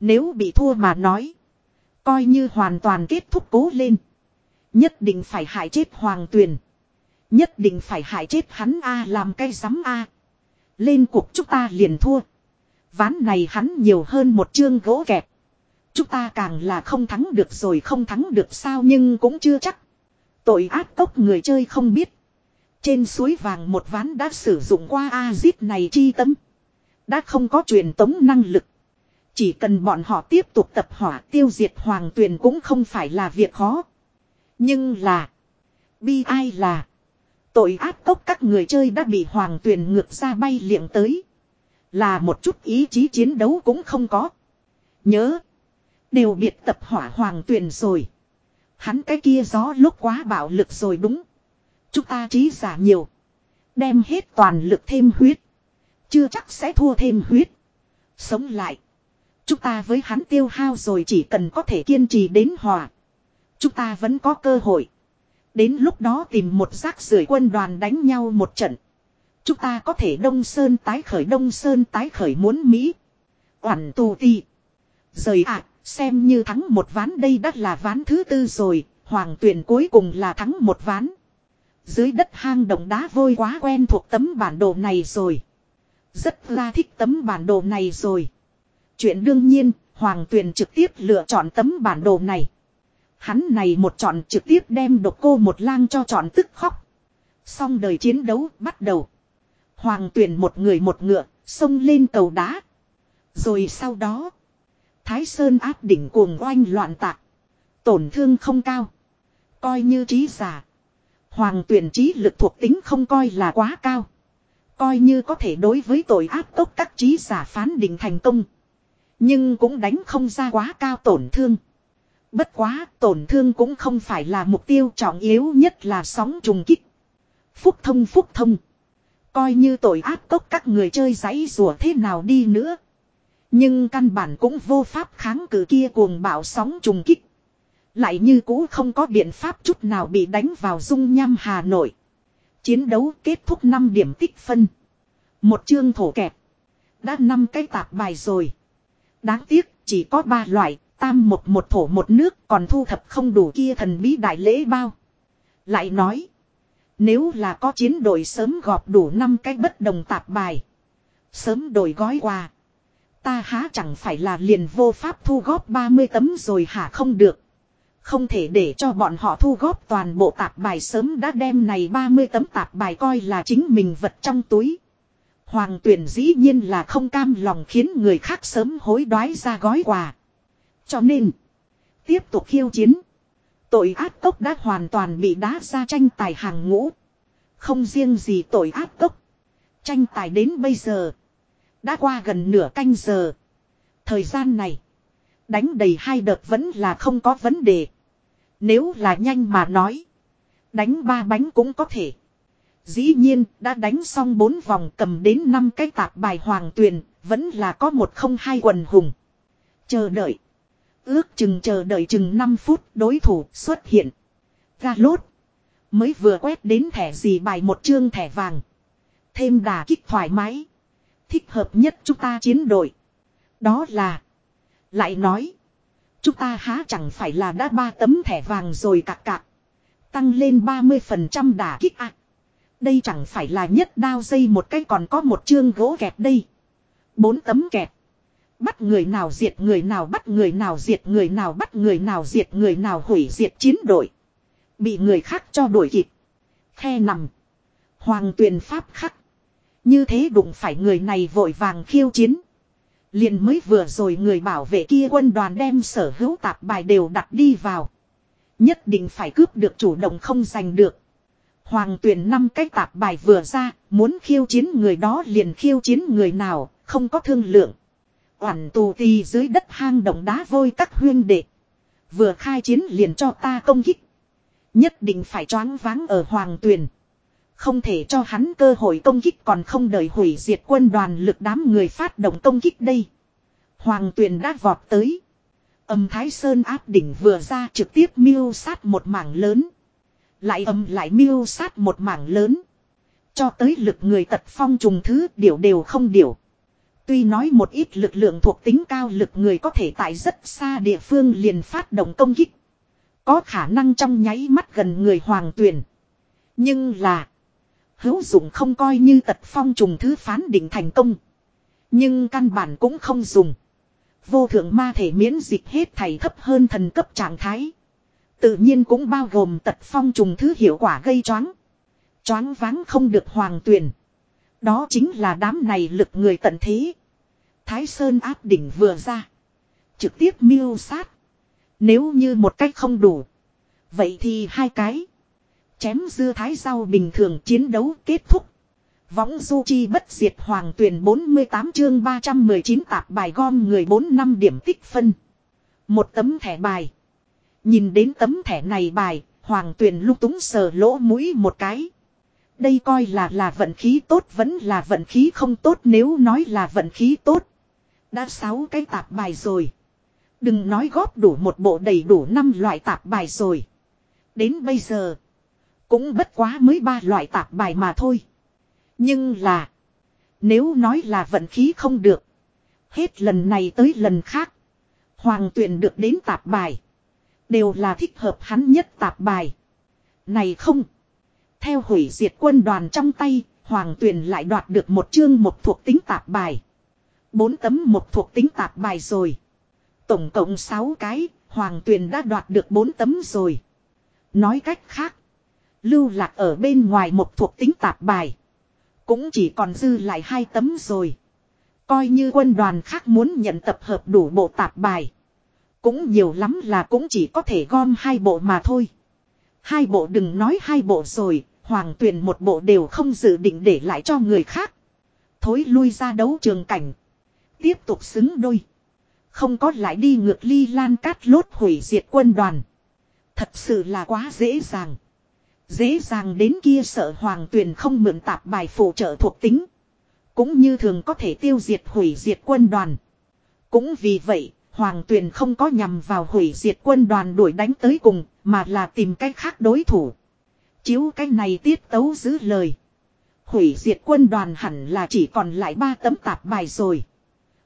Nếu bị thua mà nói. Coi như hoàn toàn kết thúc cố lên. Nhất định phải hại chết hoàng tuyền. Nhất định phải hại chết hắn A làm cây rắm A. Lên cuộc chúng ta liền thua. Ván này hắn nhiều hơn một chương gỗ kẹp. Chúng ta càng là không thắng được rồi không thắng được sao nhưng cũng chưa chắc. Tội ác tốc người chơi không biết. Trên suối vàng một ván đã sử dụng qua A-zip này chi tâm. Đã không có truyền tống năng lực. Chỉ cần bọn họ tiếp tục tập hỏa tiêu diệt hoàng tuyền cũng không phải là việc khó. Nhưng là. Bi ai là. Tội ác tốc các người chơi đã bị hoàng tuyền ngược ra bay liệng tới. Là một chút ý chí chiến đấu cũng không có. Nhớ. Đều biệt tập hỏa hoàng tuyền rồi. Hắn cái kia gió lúc quá bạo lực rồi đúng. Chúng ta trí giả nhiều. Đem hết toàn lực thêm huyết. Chưa chắc sẽ thua thêm huyết. Sống lại. Chúng ta với hắn tiêu hao rồi chỉ cần có thể kiên trì đến hòa. Chúng ta vẫn có cơ hội. Đến lúc đó tìm một rác rưởi quân đoàn đánh nhau một trận. Chúng ta có thể Đông Sơn tái khởi Đông Sơn tái khởi muốn Mỹ. Quản tù ti. Rời ạ, xem như thắng một ván đây đã là ván thứ tư rồi, hoàng tuyển cuối cùng là thắng một ván. Dưới đất hang động đá vôi quá quen thuộc tấm bản đồ này rồi. Rất là thích tấm bản đồ này rồi. Chuyện đương nhiên, Hoàng Tuyền trực tiếp lựa chọn tấm bản đồ này. Hắn này một chọn trực tiếp đem độc cô một lang cho chọn tức khóc. Xong đời chiến đấu bắt đầu. Hoàng Tuyền một người một ngựa, xông lên cầu đá. Rồi sau đó, Thái Sơn áp đỉnh cuồng oanh loạn tạc. Tổn thương không cao. Coi như trí giả. Hoàng tuyển trí lực thuộc tính không coi là quá cao. Coi như có thể đối với tội ác tốc các trí giả phán định thành công. Nhưng cũng đánh không ra quá cao tổn thương. Bất quá, tổn thương cũng không phải là mục tiêu trọng yếu nhất là sóng trùng kích. Phúc thông phúc thông. Coi như tội ác tốc các người chơi giấy rùa thế nào đi nữa. Nhưng căn bản cũng vô pháp kháng cự kia cuồng bạo sóng trùng kích. Lại như cũ không có biện pháp chút nào bị đánh vào dung nham Hà Nội. Chiến đấu kết thúc 5 điểm tích phân. Một chương thổ kẹp. Đã 5 cái tạp bài rồi. Đáng tiếc, chỉ có 3 loại. Tam một một thổ một nước, còn thu thập không đủ kia thần bí đại lễ bao. Lại nói. Nếu là có chiến đội sớm gọp đủ 5 cái bất đồng tạp bài. Sớm đổi gói quà. Ta há chẳng phải là liền vô pháp thu góp 30 tấm rồi hả không được. Không thể để cho bọn họ thu góp toàn bộ tạp bài sớm đã đem này 30 tấm tạp bài coi là chính mình vật trong túi. Hoàng tuyển dĩ nhiên là không cam lòng khiến người khác sớm hối đoái ra gói quà. Cho nên, tiếp tục khiêu chiến. Tội ác tốc đã hoàn toàn bị đá ra tranh tài hàng ngũ. Không riêng gì tội ác tốc. Tranh tài đến bây giờ. Đã qua gần nửa canh giờ. Thời gian này. Đánh đầy hai đợt vẫn là không có vấn đề. Nếu là nhanh mà nói. Đánh ba bánh cũng có thể. Dĩ nhiên, đã đánh xong bốn vòng cầm đến năm cái tạp bài hoàng tuyền. Vẫn là có một không hai quần hùng. Chờ đợi. Ước chừng chờ đợi chừng 5 phút, đối thủ xuất hiện. Ra lốt. Mới vừa quét đến thẻ gì bài một chương thẻ vàng. Thêm đà kích thoải mái. Thích hợp nhất chúng ta chiến đội. Đó là. Lại nói. Chúng ta há chẳng phải là đã ba tấm thẻ vàng rồi cạc cạc. Tăng lên 30% đả kích ạ. Đây chẳng phải là nhất đao dây một cái còn có một chương gỗ kẹt đây. Bốn tấm kẹt. Bắt người nào diệt người nào, bắt người nào diệt người nào, bắt người nào diệt người nào, hủy diệt chiến đội. Bị người khác cho đuổi kịp. Khe nằm. Hoàng tuyền pháp khắc. Như thế đụng phải người này vội vàng khiêu chiến. Liền mới vừa rồi người bảo vệ kia quân đoàn đem sở hữu tạp bài đều đặt đi vào. Nhất định phải cướp được chủ động không giành được. Hoàng tuyển năm cái tạp bài vừa ra, muốn khiêu chiến người đó liền khiêu chiến người nào, không có thương lượng. Oản tù tì dưới đất hang động đá vôi các huyên đệ. Vừa khai chiến liền cho ta công kích. Nhất định phải choáng váng ở hoàng tuyển. Không thể cho hắn cơ hội công kích còn không đợi hủy diệt quân đoàn lực đám người phát động công kích đây. Hoàng tuyền đã vọt tới. Âm Thái Sơn áp đỉnh vừa ra trực tiếp miêu sát một mảng lớn. Lại âm lại miêu sát một mảng lớn. Cho tới lực người tật phong trùng thứ điều đều không điều. Tuy nói một ít lực lượng thuộc tính cao lực người có thể tại rất xa địa phương liền phát động công kích. Có khả năng trong nháy mắt gần người hoàng tuyển. Nhưng là. Hữu dụng không coi như tật phong trùng thứ phán định thành công. Nhưng căn bản cũng không dùng. Vô thượng ma thể miễn dịch hết thảy thấp hơn thần cấp trạng thái. Tự nhiên cũng bao gồm tật phong trùng thứ hiệu quả gây choáng. Choáng váng không được hoàng tuyển. Đó chính là đám này lực người tận thế. Thái Sơn áp đỉnh vừa ra. Trực tiếp miêu sát. Nếu như một cách không đủ. Vậy thì hai cái. Chém dưa thái rau bình thường chiến đấu kết thúc. Võng du chi bất diệt hoàng tuyển 48 chương 319 tạp bài gom người 4 năm điểm tích phân. Một tấm thẻ bài. Nhìn đến tấm thẻ này bài, hoàng tuyển lúc túng sờ lỗ mũi một cái. Đây coi là là vận khí tốt vẫn là vận khí không tốt nếu nói là vận khí tốt. Đã sáu cái tạp bài rồi. Đừng nói góp đủ một bộ đầy đủ năm loại tạp bài rồi. Đến bây giờ. Cũng bất quá mới ba loại tạp bài mà thôi. Nhưng là. Nếu nói là vận khí không được. Hết lần này tới lần khác. Hoàng tuyển được đến tạp bài. Đều là thích hợp hắn nhất tạp bài. Này không. Theo hủy diệt quân đoàn trong tay. Hoàng tuyển lại đoạt được một chương một thuộc tính tạp bài. Bốn tấm một thuộc tính tạp bài rồi. Tổng cộng sáu cái. Hoàng tuyển đã đoạt được bốn tấm rồi. Nói cách khác. Lưu lạc ở bên ngoài một thuộc tính tạp bài. Cũng chỉ còn dư lại hai tấm rồi. Coi như quân đoàn khác muốn nhận tập hợp đủ bộ tạp bài. Cũng nhiều lắm là cũng chỉ có thể gom hai bộ mà thôi. Hai bộ đừng nói hai bộ rồi, hoàng tuyền một bộ đều không dự định để lại cho người khác. Thối lui ra đấu trường cảnh. Tiếp tục xứng đôi. Không có lại đi ngược ly lan cát lốt hủy diệt quân đoàn. Thật sự là quá dễ dàng. Dễ dàng đến kia sợ hoàng tuyền không mượn tạp bài phụ trợ thuộc tính. Cũng như thường có thể tiêu diệt hủy diệt quân đoàn. Cũng vì vậy, hoàng tuyền không có nhằm vào hủy diệt quân đoàn đuổi đánh tới cùng, mà là tìm cách khác đối thủ. Chiếu cái này tiết tấu giữ lời. Hủy diệt quân đoàn hẳn là chỉ còn lại ba tấm tạp bài rồi.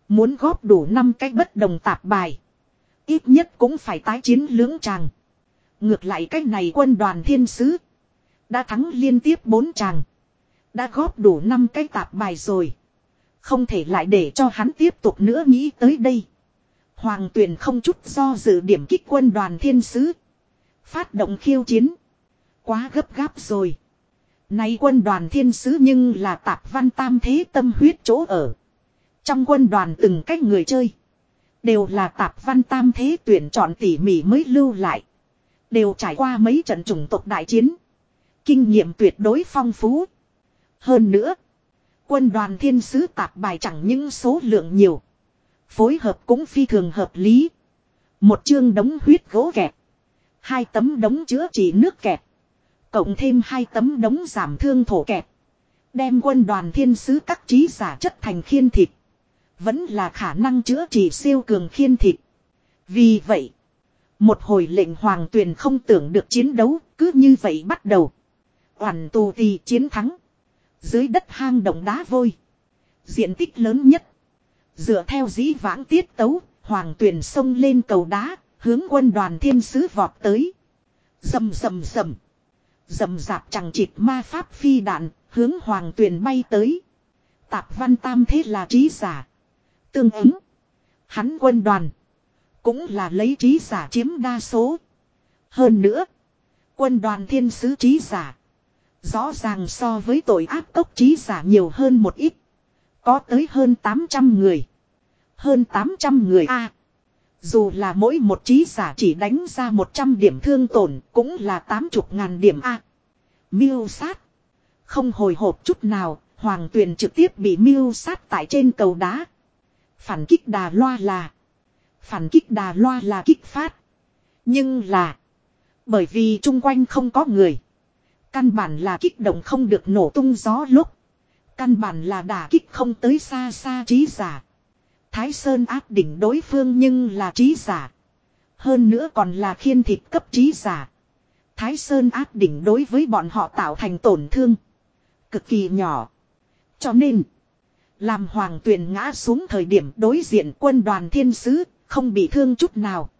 Muốn góp đủ năm cái bất đồng tạp bài. Ít nhất cũng phải tái chiến lưỡng tràng. Ngược lại cái này quân đoàn thiên sứ đã thắng liên tiếp bốn chàng. Đã góp đủ năm cái tạp bài rồi. Không thể lại để cho hắn tiếp tục nữa nghĩ tới đây. Hoàng tuyền không chút do dự điểm kích quân đoàn thiên sứ. Phát động khiêu chiến. Quá gấp gáp rồi. Nay quân đoàn thiên sứ nhưng là tạp văn tam thế tâm huyết chỗ ở. Trong quân đoàn từng cách người chơi. Đều là tạp văn tam thế tuyển chọn tỉ mỉ mới lưu lại. Đều trải qua mấy trận chủng tộc đại chiến. Kinh nghiệm tuyệt đối phong phú. Hơn nữa. Quân đoàn thiên sứ tạp bài chẳng những số lượng nhiều. Phối hợp cũng phi thường hợp lý. Một chương đống huyết gỗ kẹp. Hai tấm đống chữa trị nước kẹp. Cộng thêm hai tấm đống giảm thương thổ kẹp. Đem quân đoàn thiên sứ các trí giả chất thành khiên thịt. Vẫn là khả năng chữa trị siêu cường khiên thịt. Vì vậy. Một hồi lệnh hoàng tuyền không tưởng được chiến đấu, cứ như vậy bắt đầu. Hoàn tù tì chiến thắng. Dưới đất hang động đá vôi. Diện tích lớn nhất. Dựa theo dĩ vãng tiết tấu, hoàng tuyển sông lên cầu đá, Hướng quân đoàn thiên sứ vọt tới. Dầm dầm dầm. Dầm dạp chẳng chịt ma pháp phi đạn, hướng hoàng tuyền bay tới. Tạp văn tam thế là trí giả. Tương ứng. Hắn quân đoàn. Cũng là lấy trí giả chiếm đa số. Hơn nữa. Quân đoàn thiên sứ trí giả. Rõ ràng so với tội ác tốc trí giả nhiều hơn một ít. Có tới hơn 800 người. Hơn 800 người a Dù là mỗi một trí giả chỉ đánh ra 100 điểm thương tổn cũng là 80 ngàn điểm a Miêu sát. Không hồi hộp chút nào, hoàng tuyền trực tiếp bị miêu sát tại trên cầu đá. Phản kích đà loa là. Phản kích đà loa là kích phát. Nhưng là. Bởi vì chung quanh không có người. Căn bản là kích động không được nổ tung gió lúc. Căn bản là đả kích không tới xa xa trí giả. Thái Sơn áp đỉnh đối phương nhưng là trí giả. Hơn nữa còn là khiên thịt cấp trí giả. Thái Sơn áp đỉnh đối với bọn họ tạo thành tổn thương. Cực kỳ nhỏ. Cho nên. Làm hoàng tuyền ngã xuống thời điểm đối diện quân đoàn thiên sứ. Không bị thương chút nào.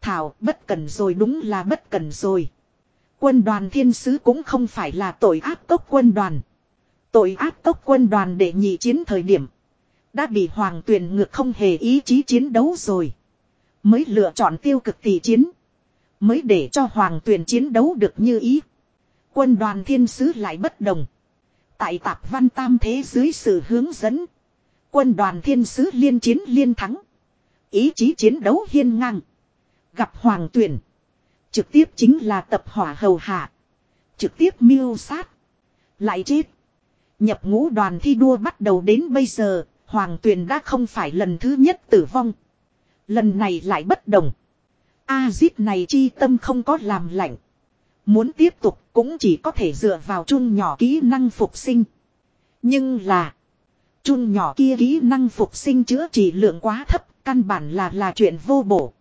Thảo, bất cần rồi đúng là bất cần rồi. Quân đoàn thiên sứ cũng không phải là tội ác tốc quân đoàn. Tội ác tốc quân đoàn để nhị chiến thời điểm. Đã bị hoàng tuyền ngược không hề ý chí chiến đấu rồi. Mới lựa chọn tiêu cực tỷ chiến. Mới để cho hoàng tuyền chiến đấu được như ý. Quân đoàn thiên sứ lại bất đồng. Tại tạp văn tam thế dưới sự hướng dẫn. Quân đoàn thiên sứ liên chiến liên thắng. Ý chí chiến đấu hiên ngang. Gặp hoàng tuyển. Trực tiếp chính là tập hỏa hầu hạ. Trực tiếp miêu sát. Lại chết. Nhập ngũ đoàn thi đua bắt đầu đến bây giờ, Hoàng Tuyền đã không phải lần thứ nhất tử vong. Lần này lại bất đồng. A-zip này chi tâm không có làm lạnh. Muốn tiếp tục cũng chỉ có thể dựa vào chun nhỏ kỹ năng phục sinh. Nhưng là. Chun nhỏ kia kỹ năng phục sinh chữa trị lượng quá thấp. Căn bản là là chuyện vô bổ.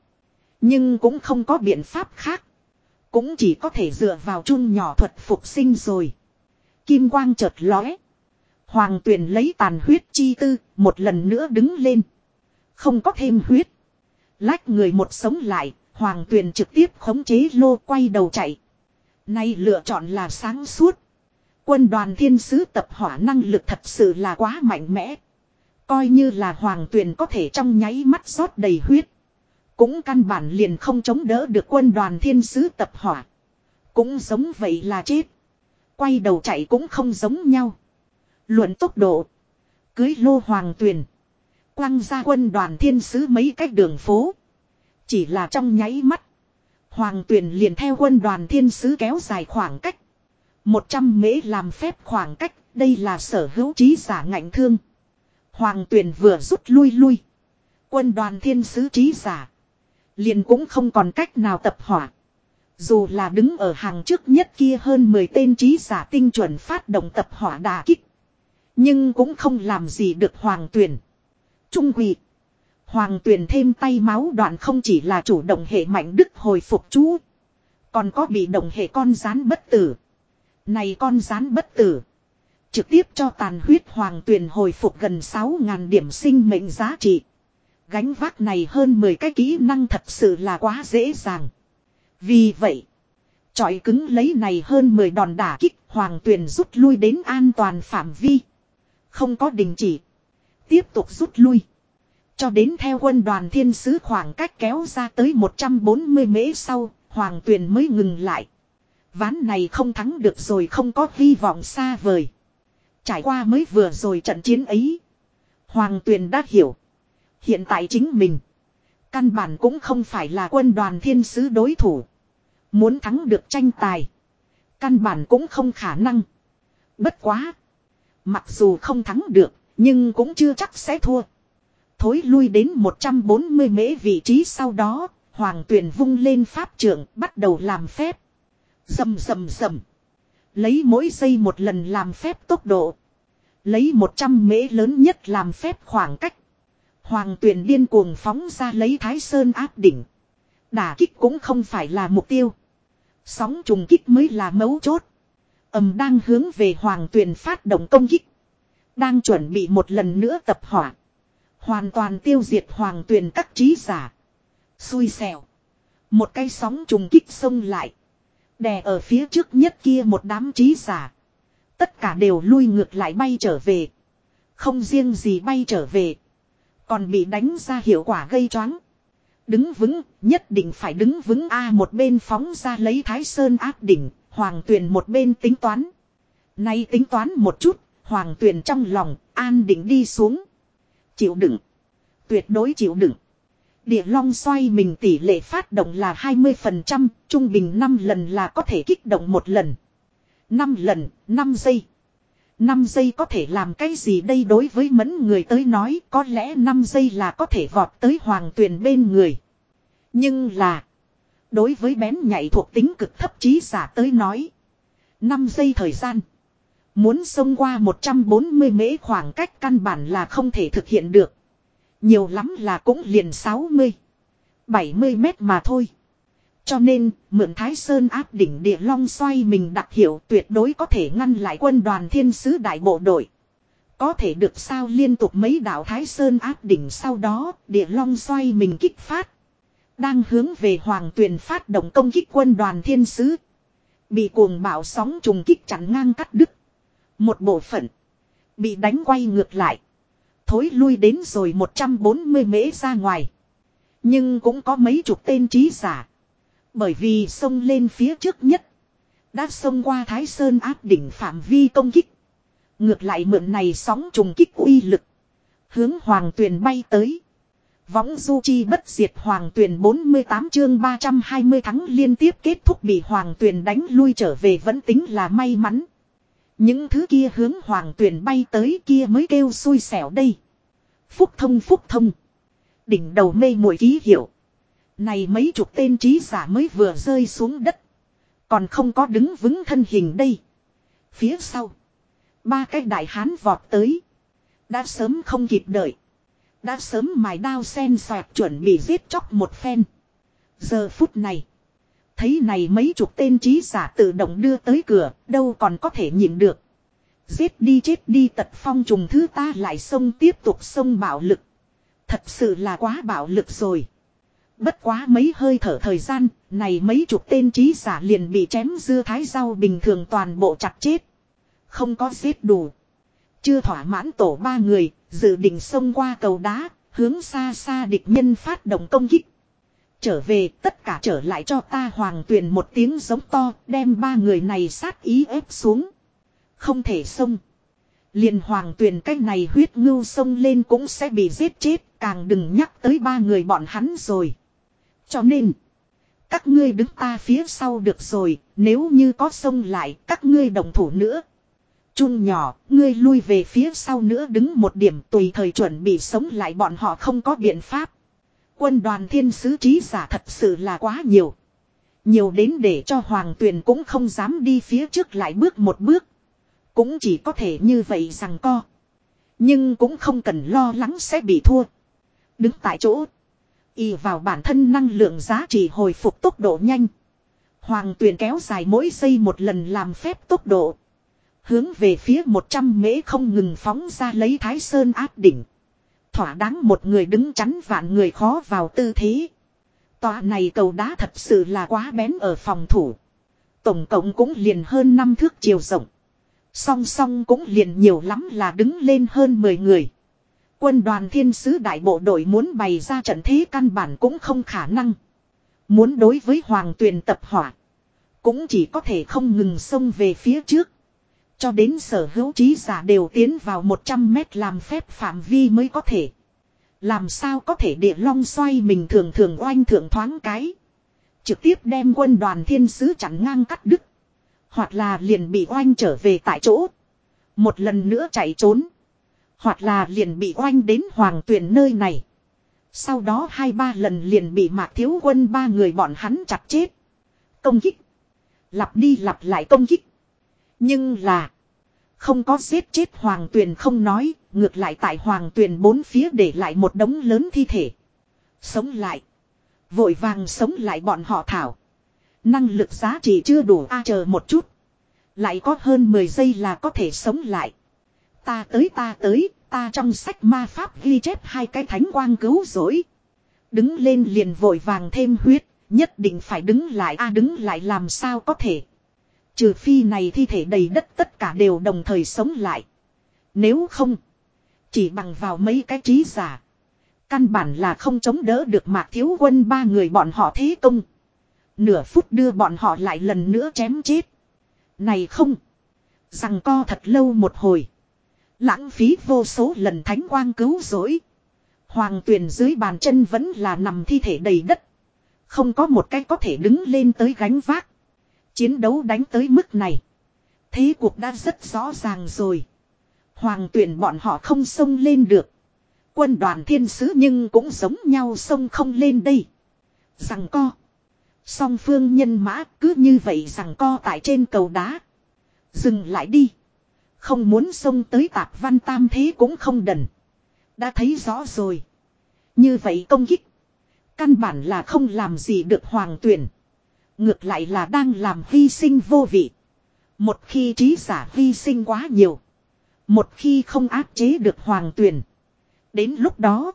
Nhưng cũng không có biện pháp khác. Cũng chỉ có thể dựa vào chun nhỏ thuật phục sinh rồi. Kim quang chợt lóe. Hoàng tuyền lấy tàn huyết chi tư, một lần nữa đứng lên. Không có thêm huyết. Lách người một sống lại, hoàng tuyền trực tiếp khống chế lô quay đầu chạy. Nay lựa chọn là sáng suốt. Quân đoàn thiên sứ tập hỏa năng lực thật sự là quá mạnh mẽ. Coi như là hoàng tuyền có thể trong nháy mắt rót đầy huyết. Cũng căn bản liền không chống đỡ được quân đoàn thiên sứ tập hỏa. Cũng giống vậy là chết. Quay đầu chạy cũng không giống nhau. Luận tốc độ. Cưới lô hoàng tuyền. Quăng ra quân đoàn thiên sứ mấy cách đường phố. Chỉ là trong nháy mắt. Hoàng tuyền liền theo quân đoàn thiên sứ kéo dài khoảng cách. Một trăm mễ làm phép khoảng cách. Đây là sở hữu trí giả ngạnh thương. Hoàng tuyền vừa rút lui lui. Quân đoàn thiên sứ trí giả. Liền cũng không còn cách nào tập hỏa. Dù là đứng ở hàng trước nhất kia hơn 10 tên trí giả tinh chuẩn phát động tập hỏa đà kích. Nhưng cũng không làm gì được hoàng tuyển. Trung quỷ. Hoàng tuyển thêm tay máu đoạn không chỉ là chủ động hệ mạnh đức hồi phục chú. Còn có bị động hệ con rán bất tử. Này con rán bất tử. Trực tiếp cho tàn huyết hoàng tuyển hồi phục gần 6.000 điểm sinh mệnh giá trị. Gánh vác này hơn 10 cái kỹ năng thật sự là quá dễ dàng. Vì vậy. trọi cứng lấy này hơn 10 đòn đả kích hoàng Tuyền rút lui đến an toàn phạm vi. Không có đình chỉ. Tiếp tục rút lui. Cho đến theo quân đoàn thiên sứ khoảng cách kéo ra tới 140 mễ sau, Hoàng Tuyền mới ngừng lại. Ván này không thắng được rồi không có hy vọng xa vời. Trải qua mới vừa rồi trận chiến ấy. Hoàng Tuyền đã hiểu. Hiện tại chính mình. Căn bản cũng không phải là quân đoàn thiên sứ đối thủ. Muốn thắng được tranh tài. Căn bản cũng không khả năng. Bất quá. Mặc dù không thắng được, nhưng cũng chưa chắc sẽ thua. Thối lui đến 140 mễ vị trí sau đó, Hoàng Tuyền vung lên pháp trưởng bắt đầu làm phép. Dầm dầm dầm. Lấy mỗi giây một lần làm phép tốc độ. Lấy 100 mễ lớn nhất làm phép khoảng cách. Hoàng Tuyền điên cuồng phóng ra lấy Thái Sơn áp đỉnh. Đả kích cũng không phải là mục tiêu. Sóng trùng kích mới là mấu chốt Ẩm đang hướng về hoàng tuyền phát động công kích. Đang chuẩn bị một lần nữa tập hỏa. Hoàn toàn tiêu diệt hoàng tuyền các trí giả. Xui xẻo. Một cây sóng trùng kích xông lại. Đè ở phía trước nhất kia một đám trí giả. Tất cả đều lui ngược lại bay trở về. Không riêng gì bay trở về. Còn bị đánh ra hiệu quả gây choáng. Đứng vững, nhất định phải đứng vững A một bên phóng ra lấy thái sơn áp đỉnh, hoàng tuyền một bên tính toán. Nay tính toán một chút, hoàng tuyền trong lòng, an định đi xuống. Chịu đựng. Tuyệt đối chịu đựng. Địa long xoay mình tỷ lệ phát động là 20%, trung bình 5 lần là có thể kích động một lần. 5 lần, 5 giây. 5 giây có thể làm cái gì đây đối với mẫn người tới nói có lẽ 5 giây là có thể vọt tới hoàng tuyền bên người. Nhưng là, đối với bén nhạy thuộc tính cực thấp trí giả tới nói, 5 giây thời gian. Muốn xông qua 140 mễ khoảng cách căn bản là không thể thực hiện được. Nhiều lắm là cũng liền 60, 70 mét mà thôi. Cho nên, mượn Thái Sơn áp đỉnh địa long xoay mình đặc hiệu tuyệt đối có thể ngăn lại quân đoàn thiên sứ đại bộ đội. Có thể được sao liên tục mấy đảo Thái Sơn áp đỉnh sau đó, địa long xoay mình kích phát. Đang hướng về hoàng tuyền phát động công kích quân đoàn thiên sứ. Bị cuồng bạo sóng trùng kích chắn ngang cắt đứt. Một bộ phận. Bị đánh quay ngược lại. Thối lui đến rồi 140 mễ ra ngoài. Nhưng cũng có mấy chục tên trí giả. Bởi vì sông lên phía trước nhất. Đã xông qua Thái Sơn áp đỉnh phạm vi công kích. Ngược lại mượn này sóng trùng kích uy lực. Hướng hoàng tuyền bay tới. Võng du chi bất diệt hoàng tuyền 48 chương 320 thắng liên tiếp kết thúc bị hoàng tuyền đánh lui trở về vẫn tính là may mắn. Những thứ kia hướng hoàng tuyền bay tới kia mới kêu xui xẻo đây. Phúc thông phúc thông. Đỉnh đầu mê mùi ký hiệu. Này mấy chục tên trí giả mới vừa rơi xuống đất. Còn không có đứng vững thân hình đây. Phía sau. Ba cái đại hán vọt tới. Đã sớm không kịp đợi. Đã sớm mài đao sen xoẹt chuẩn bị giết chóc một phen. Giờ phút này. Thấy này mấy chục tên trí giả tự động đưa tới cửa, đâu còn có thể nhịn được. Giết đi chết đi tật phong trùng thứ ta lại xông tiếp tục xông bạo lực. Thật sự là quá bạo lực rồi. Bất quá mấy hơi thở thời gian, này mấy chục tên trí giả liền bị chém dưa thái rau bình thường toàn bộ chặt chết. Không có giết đủ. Chưa thỏa mãn tổ ba người, dự định xông qua cầu đá, hướng xa xa địch nhân phát động công kích. Trở về tất cả trở lại cho ta hoàng tuyền một tiếng giống to, đem ba người này sát ý ép xuống. Không thể xông. Liền hoàng tuyền cái này huyết ngưu xông lên cũng sẽ bị giết chết, càng đừng nhắc tới ba người bọn hắn rồi. Cho nên, các ngươi đứng ta phía sau được rồi, nếu như có xông lại, các ngươi đồng thủ nữa. Chun nhỏ, ngươi lui về phía sau nữa đứng một điểm tùy thời chuẩn bị sống lại bọn họ không có biện pháp. Quân đoàn thiên sứ trí giả thật sự là quá nhiều. Nhiều đến để cho hoàng tuyền cũng không dám đi phía trước lại bước một bước. Cũng chỉ có thể như vậy rằng co. Nhưng cũng không cần lo lắng sẽ bị thua. Đứng tại chỗ. Y vào bản thân năng lượng giá trị hồi phục tốc độ nhanh. Hoàng tuyền kéo dài mỗi giây một lần làm phép tốc độ. Hướng về phía 100 mễ không ngừng phóng ra lấy thái sơn áp đỉnh. Thỏa đáng một người đứng chắn vạn người khó vào tư thế. Tòa này cầu đá thật sự là quá bén ở phòng thủ. Tổng cộng cũng liền hơn năm thước chiều rộng. Song song cũng liền nhiều lắm là đứng lên hơn 10 người. Quân đoàn thiên sứ đại bộ đội muốn bày ra trận thế căn bản cũng không khả năng. Muốn đối với hoàng tuyền tập hỏa. Cũng chỉ có thể không ngừng xông về phía trước. Cho đến sở hữu trí giả đều tiến vào 100 mét làm phép phạm vi mới có thể. Làm sao có thể địa long xoay mình thường thường oanh thượng thoáng cái. Trực tiếp đem quân đoàn thiên sứ chặn ngang cắt đứt. Hoặc là liền bị oanh trở về tại chỗ. Một lần nữa chạy trốn. Hoặc là liền bị oanh đến hoàng tuyển nơi này. Sau đó hai ba lần liền bị mạc thiếu quân ba người bọn hắn chặt chết. Công kích. Lặp đi lặp lại công kích. Nhưng là. Không có giết chết hoàng tuyền không nói. Ngược lại tại hoàng tuyền bốn phía để lại một đống lớn thi thể. Sống lại. Vội vàng sống lại bọn họ thảo. Năng lực giá trị chưa đủ, a, chờ một chút. Lại có hơn 10 giây là có thể sống lại. Ta tới ta tới, ta trong sách ma pháp ghi chép hai cái thánh quang cứu rỗi. Đứng lên liền vội vàng thêm huyết, Nhất định phải đứng lại a à, đứng lại làm sao có thể. Trừ phi này thi thể đầy đất tất cả đều đồng thời sống lại. Nếu không. Chỉ bằng vào mấy cái trí giả. Căn bản là không chống đỡ được mạc thiếu quân ba người bọn họ thế công. Nửa phút đưa bọn họ lại lần nữa chém chết. Này không. Rằng co thật lâu một hồi. Lãng phí vô số lần thánh quang cứu rỗi. Hoàng tuyền dưới bàn chân vẫn là nằm thi thể đầy đất. Không có một cái có thể đứng lên tới gánh vác. Chiến đấu đánh tới mức này. Thế cuộc đã rất rõ ràng rồi. Hoàng tuyển bọn họ không xông lên được. Quân đoàn thiên sứ nhưng cũng giống nhau xông không lên đây. Rằng co. Song phương nhân mã cứ như vậy rằng co tại trên cầu đá. Dừng lại đi. Không muốn xông tới tạp văn tam thế cũng không đần. Đã thấy rõ rồi. Như vậy công kích. Căn bản là không làm gì được hoàng tuyển. Ngược lại là đang làm hy sinh vô vị. Một khi trí giả hy sinh quá nhiều. Một khi không áp chế được hoàng tuyển. Đến lúc đó.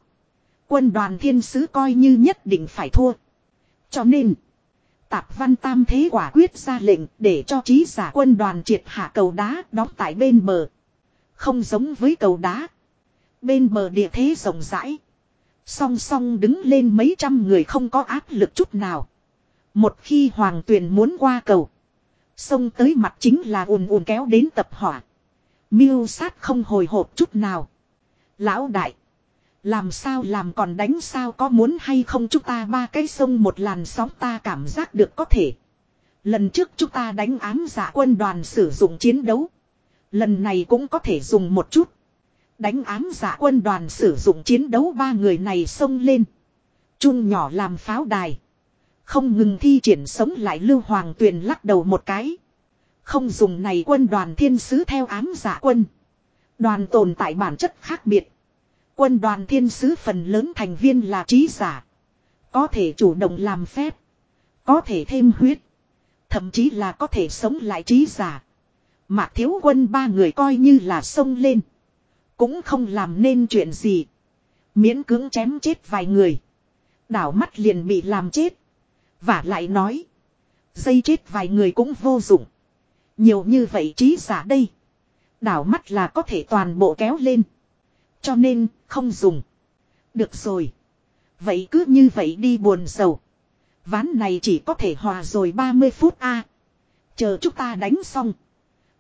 Quân đoàn thiên sứ coi như nhất định phải thua. Cho nên. Tạp văn tam thế quả quyết ra lệnh để cho trí giả quân đoàn triệt hạ cầu đá đóng tại bên bờ. Không giống với cầu đá. Bên bờ địa thế rộng rãi. Song song đứng lên mấy trăm người không có áp lực chút nào. Một khi hoàng tuyền muốn qua cầu. Xông tới mặt chính là ùn ùn kéo đến tập hỏa. Miêu sát không hồi hộp chút nào. Lão đại. Làm sao làm còn đánh sao có muốn hay không chúng ta ba cái sông một làn sóng ta cảm giác được có thể. Lần trước chúng ta đánh ám giả quân đoàn sử dụng chiến đấu. Lần này cũng có thể dùng một chút. Đánh ám giả quân đoàn sử dụng chiến đấu ba người này xông lên. Chun nhỏ làm pháo đài. Không ngừng thi triển sống lại lưu hoàng tuyền lắc đầu một cái. Không dùng này quân đoàn thiên sứ theo ám giả quân. Đoàn tồn tại bản chất khác biệt. Quân đoàn thiên sứ phần lớn thành viên là trí giả. Có thể chủ động làm phép. Có thể thêm huyết. Thậm chí là có thể sống lại trí giả. Mạc thiếu quân ba người coi như là sông lên. Cũng không làm nên chuyện gì. Miễn cưỡng chém chết vài người. Đảo mắt liền bị làm chết. Và lại nói. Dây chết vài người cũng vô dụng. Nhiều như vậy trí giả đây. Đảo mắt là có thể toàn bộ kéo lên. Cho nên, không dùng. Được rồi. Vậy cứ như vậy đi buồn sầu. Ván này chỉ có thể hòa rồi 30 phút a. Chờ chúng ta đánh xong.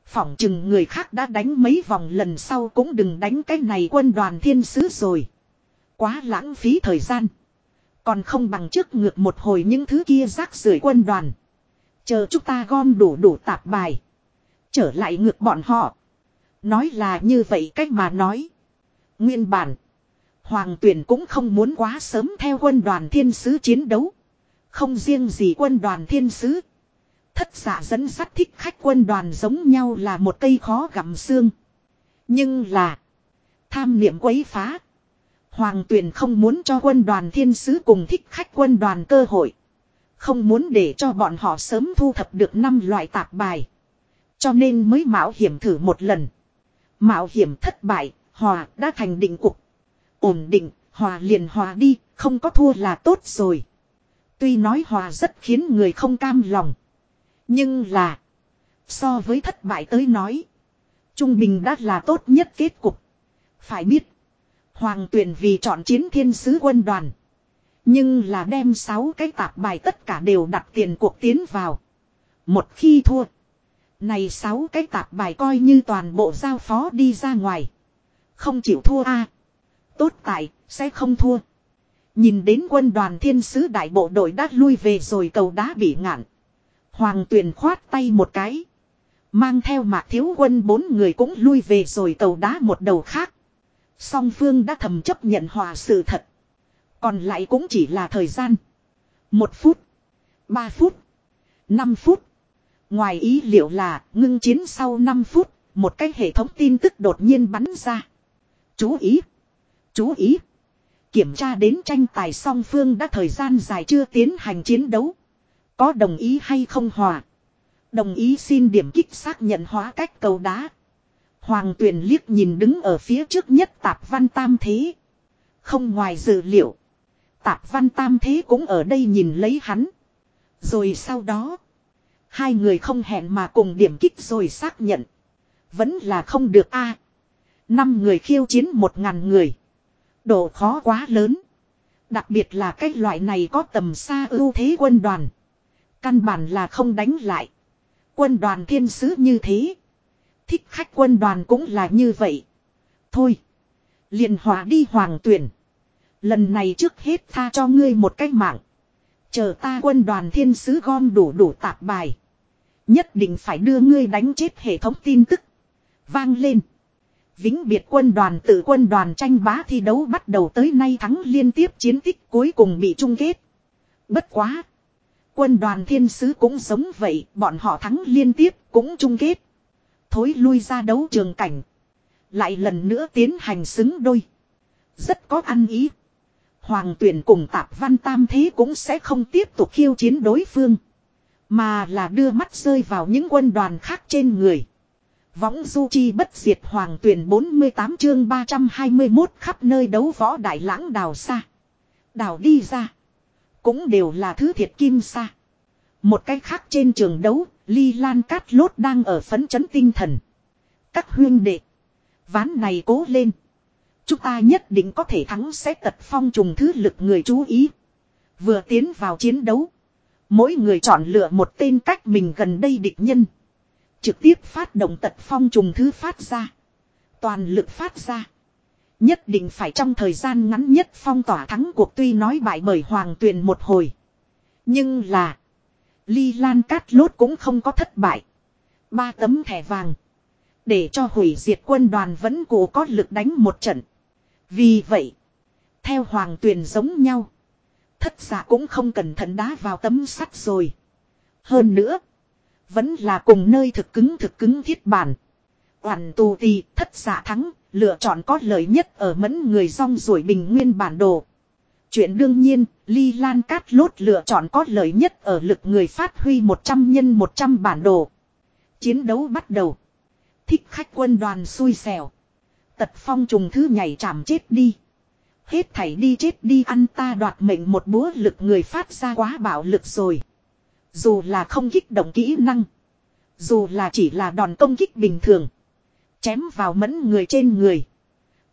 Phỏng chừng người khác đã đánh mấy vòng lần sau cũng đừng đánh cái này quân đoàn thiên sứ rồi. Quá lãng phí thời gian. Còn không bằng trước ngược một hồi những thứ kia rác rưởi quân đoàn. Chờ chúng ta gom đủ đủ tạp bài. Trở lại ngược bọn họ. Nói là như vậy cách mà nói. Nguyên bản. Hoàng tuyển cũng không muốn quá sớm theo quân đoàn thiên sứ chiến đấu. Không riêng gì quân đoàn thiên sứ. Thất giả dẫn sắt thích khách quân đoàn giống nhau là một cây khó gặm xương. Nhưng là. Tham niệm quấy phá. Hoàng tuyển không muốn cho quân đoàn thiên sứ cùng thích khách quân đoàn cơ hội. Không muốn để cho bọn họ sớm thu thập được năm loại tạp bài. Cho nên mới mạo hiểm thử một lần. Mạo hiểm thất bại, hòa đã thành định cục. Ổn định, hòa liền hòa đi, không có thua là tốt rồi. Tuy nói hòa rất khiến người không cam lòng. Nhưng là, so với thất bại tới nói, Trung Bình đã là tốt nhất kết cục. Phải biết, Hoàng tuyển vì chọn chiến thiên sứ quân đoàn. Nhưng là đem 6 cái tạp bài tất cả đều đặt tiền cuộc tiến vào. Một khi thua. Này 6 cái tạp bài coi như toàn bộ giao phó đi ra ngoài. Không chịu thua a Tốt tại, sẽ không thua. Nhìn đến quân đoàn thiên sứ đại bộ đội đã lui về rồi cầu đá bị ngạn. Hoàng tuyền khoát tay một cái. Mang theo mạc thiếu quân bốn người cũng lui về rồi cầu đá một đầu khác. Song phương đã thầm chấp nhận hòa sự thật. Còn lại cũng chỉ là thời gian. Một phút. Ba phút. Năm phút. Ngoài ý liệu là ngưng chiến sau 5 phút, một cái hệ thống tin tức đột nhiên bắn ra. Chú ý. Chú ý. Kiểm tra đến tranh tài song phương đã thời gian dài chưa tiến hành chiến đấu. Có đồng ý hay không hòa. Đồng ý xin điểm kích xác nhận hóa cách cầu đá. Hoàng tuyền liếc nhìn đứng ở phía trước nhất tạp văn tam thế. Không ngoài dự liệu. Tạp văn tam thế cũng ở đây nhìn lấy hắn. Rồi sau đó. Hai người không hẹn mà cùng điểm kích rồi xác nhận. Vẫn là không được a Năm người khiêu chiến một ngàn người. Độ khó quá lớn. Đặc biệt là cái loại này có tầm xa ưu thế quân đoàn. Căn bản là không đánh lại. Quân đoàn thiên sứ như thế. Thích khách quân đoàn cũng là như vậy. Thôi. liền hòa đi hoàng tuyển. Lần này trước hết tha cho ngươi một cái mạng. Chờ ta quân đoàn thiên sứ gom đủ đủ tạp bài. Nhất định phải đưa ngươi đánh chết hệ thống tin tức. Vang lên. Vĩnh biệt quân đoàn tự quân đoàn tranh bá thi đấu bắt đầu tới nay thắng liên tiếp chiến tích cuối cùng bị chung kết. Bất quá. Quân đoàn thiên sứ cũng giống vậy, bọn họ thắng liên tiếp cũng chung kết. Thối lui ra đấu trường cảnh. Lại lần nữa tiến hành xứng đôi. Rất có ăn ý. Hoàng tuyển cùng tạp văn tam thế cũng sẽ không tiếp tục khiêu chiến đối phương. Mà là đưa mắt rơi vào những quân đoàn khác trên người. Võng du chi bất diệt hoàng tuyển 48 chương 321 khắp nơi đấu võ đại lãng đào xa. Đào đi ra. Cũng đều là thứ thiệt kim xa. Một cách khác trên trường đấu, Ly Lan Cát Lốt đang ở phấn chấn tinh thần. Các huyên đệ. Ván này cố lên. Chúng ta nhất định có thể thắng sẽ tật phong trùng thứ lực người chú ý. Vừa tiến vào chiến đấu. Mỗi người chọn lựa một tên cách mình gần đây địch nhân. Trực tiếp phát động tật phong trùng thứ phát ra. Toàn lực phát ra. Nhất định phải trong thời gian ngắn nhất phong tỏa thắng cuộc tuy nói bại bởi hoàng tuyền một hồi. Nhưng là. Ly Lan Cát Lốt cũng không có thất bại. Ba tấm thẻ vàng. Để cho hủy diệt quân đoàn vẫn cố có lực đánh một trận. Vì vậy. Theo hoàng tuyền giống nhau. Thất giả cũng không cẩn thận đá vào tấm sắt rồi. Hơn nữa. Vẫn là cùng nơi thực cứng thực cứng thiết bản. quản tù tì thất giả thắng. Lựa chọn có lợi nhất ở mẫn người rong rủi bình nguyên bản đồ. Chuyện đương nhiên, Ly Lan Cát Lốt lựa chọn có lợi nhất ở lực người phát huy 100 nhân 100 bản đồ. Chiến đấu bắt đầu. Thích khách quân đoàn xui xẻo. Tật phong trùng thứ nhảy chạm chết đi. Hết thảy đi chết đi ăn ta đoạt mệnh một búa lực người phát ra quá bạo lực rồi. Dù là không kích động kỹ năng. Dù là chỉ là đòn công kích bình thường. Chém vào mẫn người trên người.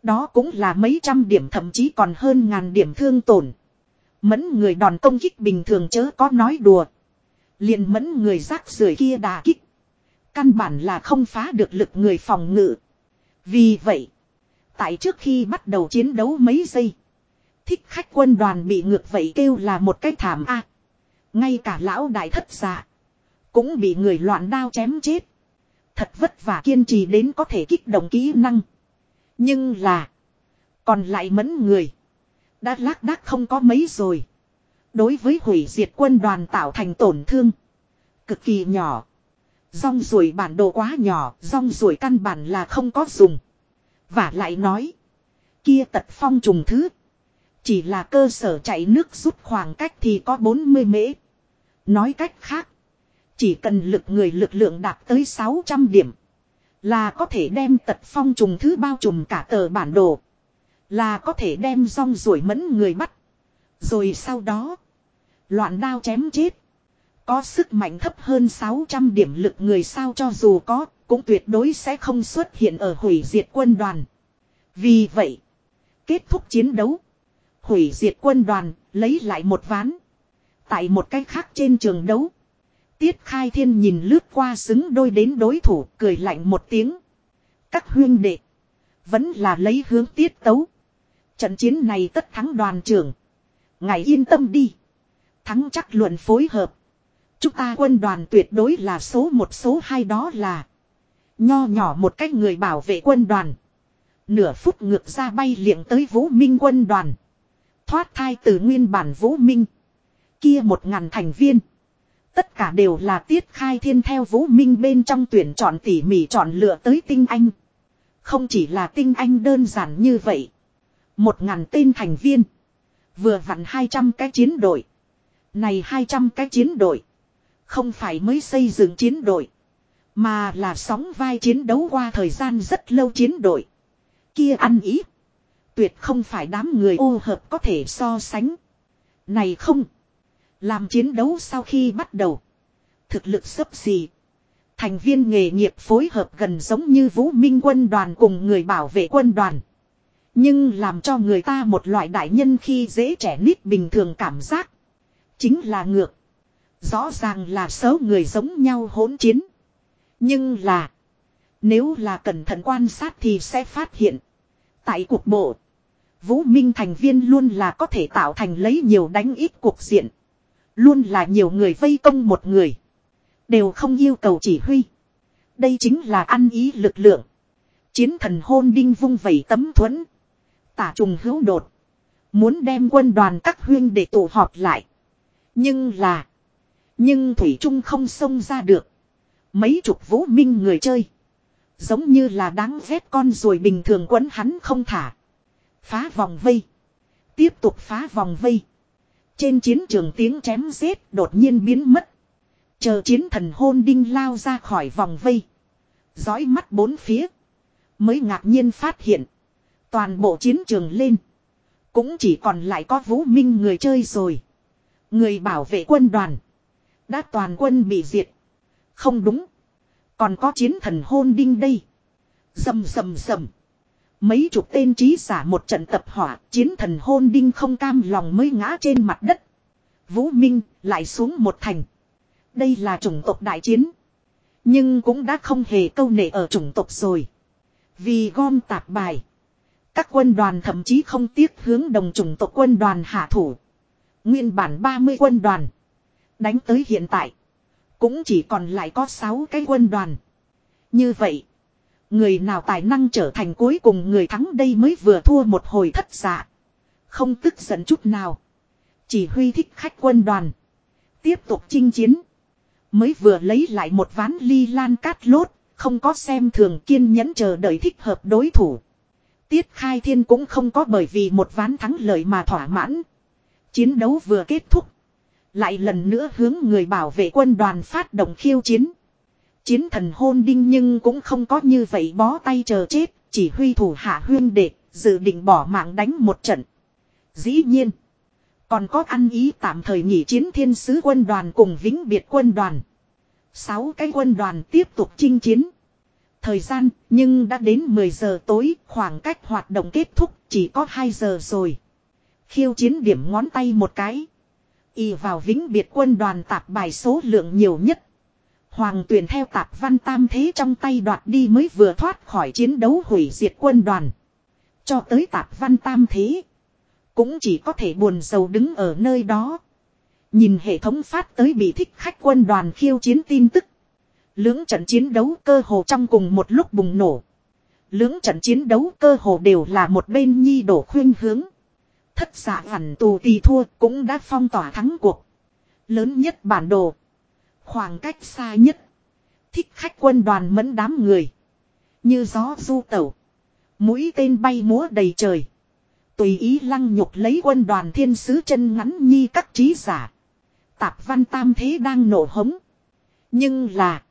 Đó cũng là mấy trăm điểm thậm chí còn hơn ngàn điểm thương tổn. Mẫn người đòn công kích bình thường chớ có nói đùa. liền mẫn người rác rưởi kia đà kích. Căn bản là không phá được lực người phòng ngự. Vì vậy, tại trước khi bắt đầu chiến đấu mấy giây, thích khách quân đoàn bị ngược vậy kêu là một cái thảm a ngay cả lão đại thất giả cũng bị người loạn đao chém chết. Thật vất vả kiên trì đến có thể kích động kỹ năng. Nhưng là, còn lại mẫn người, đã lác đác không có mấy rồi. Đối với hủy diệt quân đoàn tạo thành tổn thương, cực kỳ nhỏ. Rong ruổi bản đồ quá nhỏ, rong ruổi căn bản là không có dùng. Và lại nói, kia tật phong trùng thứ. Chỉ là cơ sở chạy nước rút khoảng cách thì có 40 mễ. Nói cách khác, chỉ cần lực người lực lượng đạt tới 600 điểm. Là có thể đem tật phong trùng thứ bao trùm cả tờ bản đồ. Là có thể đem rong rủi mẫn người bắt. Rồi sau đó, loạn đao chém chết. Có sức mạnh thấp hơn 600 điểm lực người sao cho dù có, cũng tuyệt đối sẽ không xuất hiện ở hủy diệt quân đoàn. Vì vậy, kết thúc chiến đấu, hủy diệt quân đoàn, lấy lại một ván. Tại một cách khác trên trường đấu, Tiết Khai Thiên nhìn lướt qua xứng đôi đến đối thủ, cười lạnh một tiếng. Các huyên đệ, vẫn là lấy hướng tiết tấu. Trận chiến này tất thắng đoàn trưởng. Ngài yên tâm đi. Thắng chắc luận phối hợp. Chúng ta quân đoàn tuyệt đối là số một số hai đó là. Nho nhỏ một cách người bảo vệ quân đoàn. Nửa phút ngược ra bay liệng tới vũ minh quân đoàn. Thoát thai từ nguyên bản vũ minh. Kia một ngàn thành viên. Tất cả đều là tiết khai thiên theo vũ minh bên trong tuyển chọn tỉ mỉ chọn lựa tới tinh anh. Không chỉ là tinh anh đơn giản như vậy. Một ngàn tên thành viên. Vừa vặn 200 cái chiến đội. Này 200 cái chiến đội. Không phải mới xây dựng chiến đội. Mà là sóng vai chiến đấu qua thời gian rất lâu chiến đội. Kia ăn ý. Tuyệt không phải đám người ô hợp có thể so sánh. Này không. Làm chiến đấu sau khi bắt đầu. Thực lực sấp xì. Thành viên nghề nghiệp phối hợp gần giống như vũ minh quân đoàn cùng người bảo vệ quân đoàn. Nhưng làm cho người ta một loại đại nhân khi dễ trẻ nít bình thường cảm giác. Chính là ngược. Rõ ràng là số người giống nhau hỗn chiến. Nhưng là. Nếu là cẩn thận quan sát thì sẽ phát hiện. Tại cuộc bộ. Vũ Minh thành viên luôn là có thể tạo thành lấy nhiều đánh ít cuộc diện. Luôn là nhiều người vây công một người. Đều không yêu cầu chỉ huy. Đây chính là ăn ý lực lượng. Chiến thần hôn đinh vung vẩy tấm thuẫn. Tả trùng hữu đột. Muốn đem quân đoàn các huyên để tụ họp lại. Nhưng là. Nhưng Thủy Trung không xông ra được. Mấy chục vũ minh người chơi. Giống như là đáng ghét con rồi bình thường quấn hắn không thả. Phá vòng vây. Tiếp tục phá vòng vây. Trên chiến trường tiếng chém giết đột nhiên biến mất. Chờ chiến thần hôn đinh lao ra khỏi vòng vây. Dõi mắt bốn phía. Mới ngạc nhiên phát hiện. Toàn bộ chiến trường lên. Cũng chỉ còn lại có vũ minh người chơi rồi. Người bảo vệ quân đoàn. Đã toàn quân bị diệt. Không đúng. Còn có chiến thần hôn đinh đây. Dầm dầm dầm. Mấy chục tên trí giả một trận tập hỏa, chiến thần hôn đinh không cam lòng mới ngã trên mặt đất. Vũ Minh lại xuống một thành. Đây là chủng tộc đại chiến. Nhưng cũng đã không hề câu nệ ở chủng tộc rồi. Vì gom tạp bài. Các quân đoàn thậm chí không tiếc hướng đồng chủng tộc quân đoàn hạ thủ. Nguyên bản 30 quân đoàn. Đánh tới hiện tại. Cũng chỉ còn lại có 6 cái quân đoàn. Như vậy. Người nào tài năng trở thành cuối cùng người thắng đây mới vừa thua một hồi thất dạ. Không tức giận chút nào. Chỉ huy thích khách quân đoàn. Tiếp tục chinh chiến. Mới vừa lấy lại một ván ly lan cát lốt. Không có xem thường kiên nhẫn chờ đợi thích hợp đối thủ. Tiết khai thiên cũng không có bởi vì một ván thắng lợi mà thỏa mãn. Chiến đấu vừa kết thúc. Lại lần nữa hướng người bảo vệ quân đoàn phát động khiêu chiến. Chiến thần hôn đinh nhưng cũng không có như vậy bó tay chờ chết, chỉ huy thủ hạ huyên đệ, dự định bỏ mạng đánh một trận. Dĩ nhiên, còn có ăn ý tạm thời nghỉ chiến thiên sứ quân đoàn cùng vĩnh biệt quân đoàn. Sáu cái quân đoàn tiếp tục chinh chiến. Thời gian, nhưng đã đến 10 giờ tối, khoảng cách hoạt động kết thúc chỉ có 2 giờ rồi. Khiêu chiến điểm ngón tay một cái. Y vào vĩnh biệt quân đoàn tạp bài số lượng nhiều nhất. Hoàng tuyển theo tạp văn tam thế trong tay đoạt đi mới vừa thoát khỏi chiến đấu hủy diệt quân đoàn. Cho tới tạp văn tam thế. Cũng chỉ có thể buồn sầu đứng ở nơi đó. Nhìn hệ thống phát tới bị thích khách quân đoàn khiêu chiến tin tức. Lưỡng trận chiến đấu cơ hồ trong cùng một lúc bùng nổ. Lưỡng trận chiến đấu cơ hồ đều là một bên nhi đổ khuyên hướng. Thất giả hẳn tù tì thua cũng đã phong tỏa thắng cuộc. Lớn nhất bản đồ. Khoảng cách xa nhất. Thích khách quân đoàn mẫn đám người. Như gió du tẩu. Mũi tên bay múa đầy trời. Tùy ý lăng nhục lấy quân đoàn thiên sứ chân ngắn nhi các trí giả. Tạp văn tam thế đang nổ hống. Nhưng là.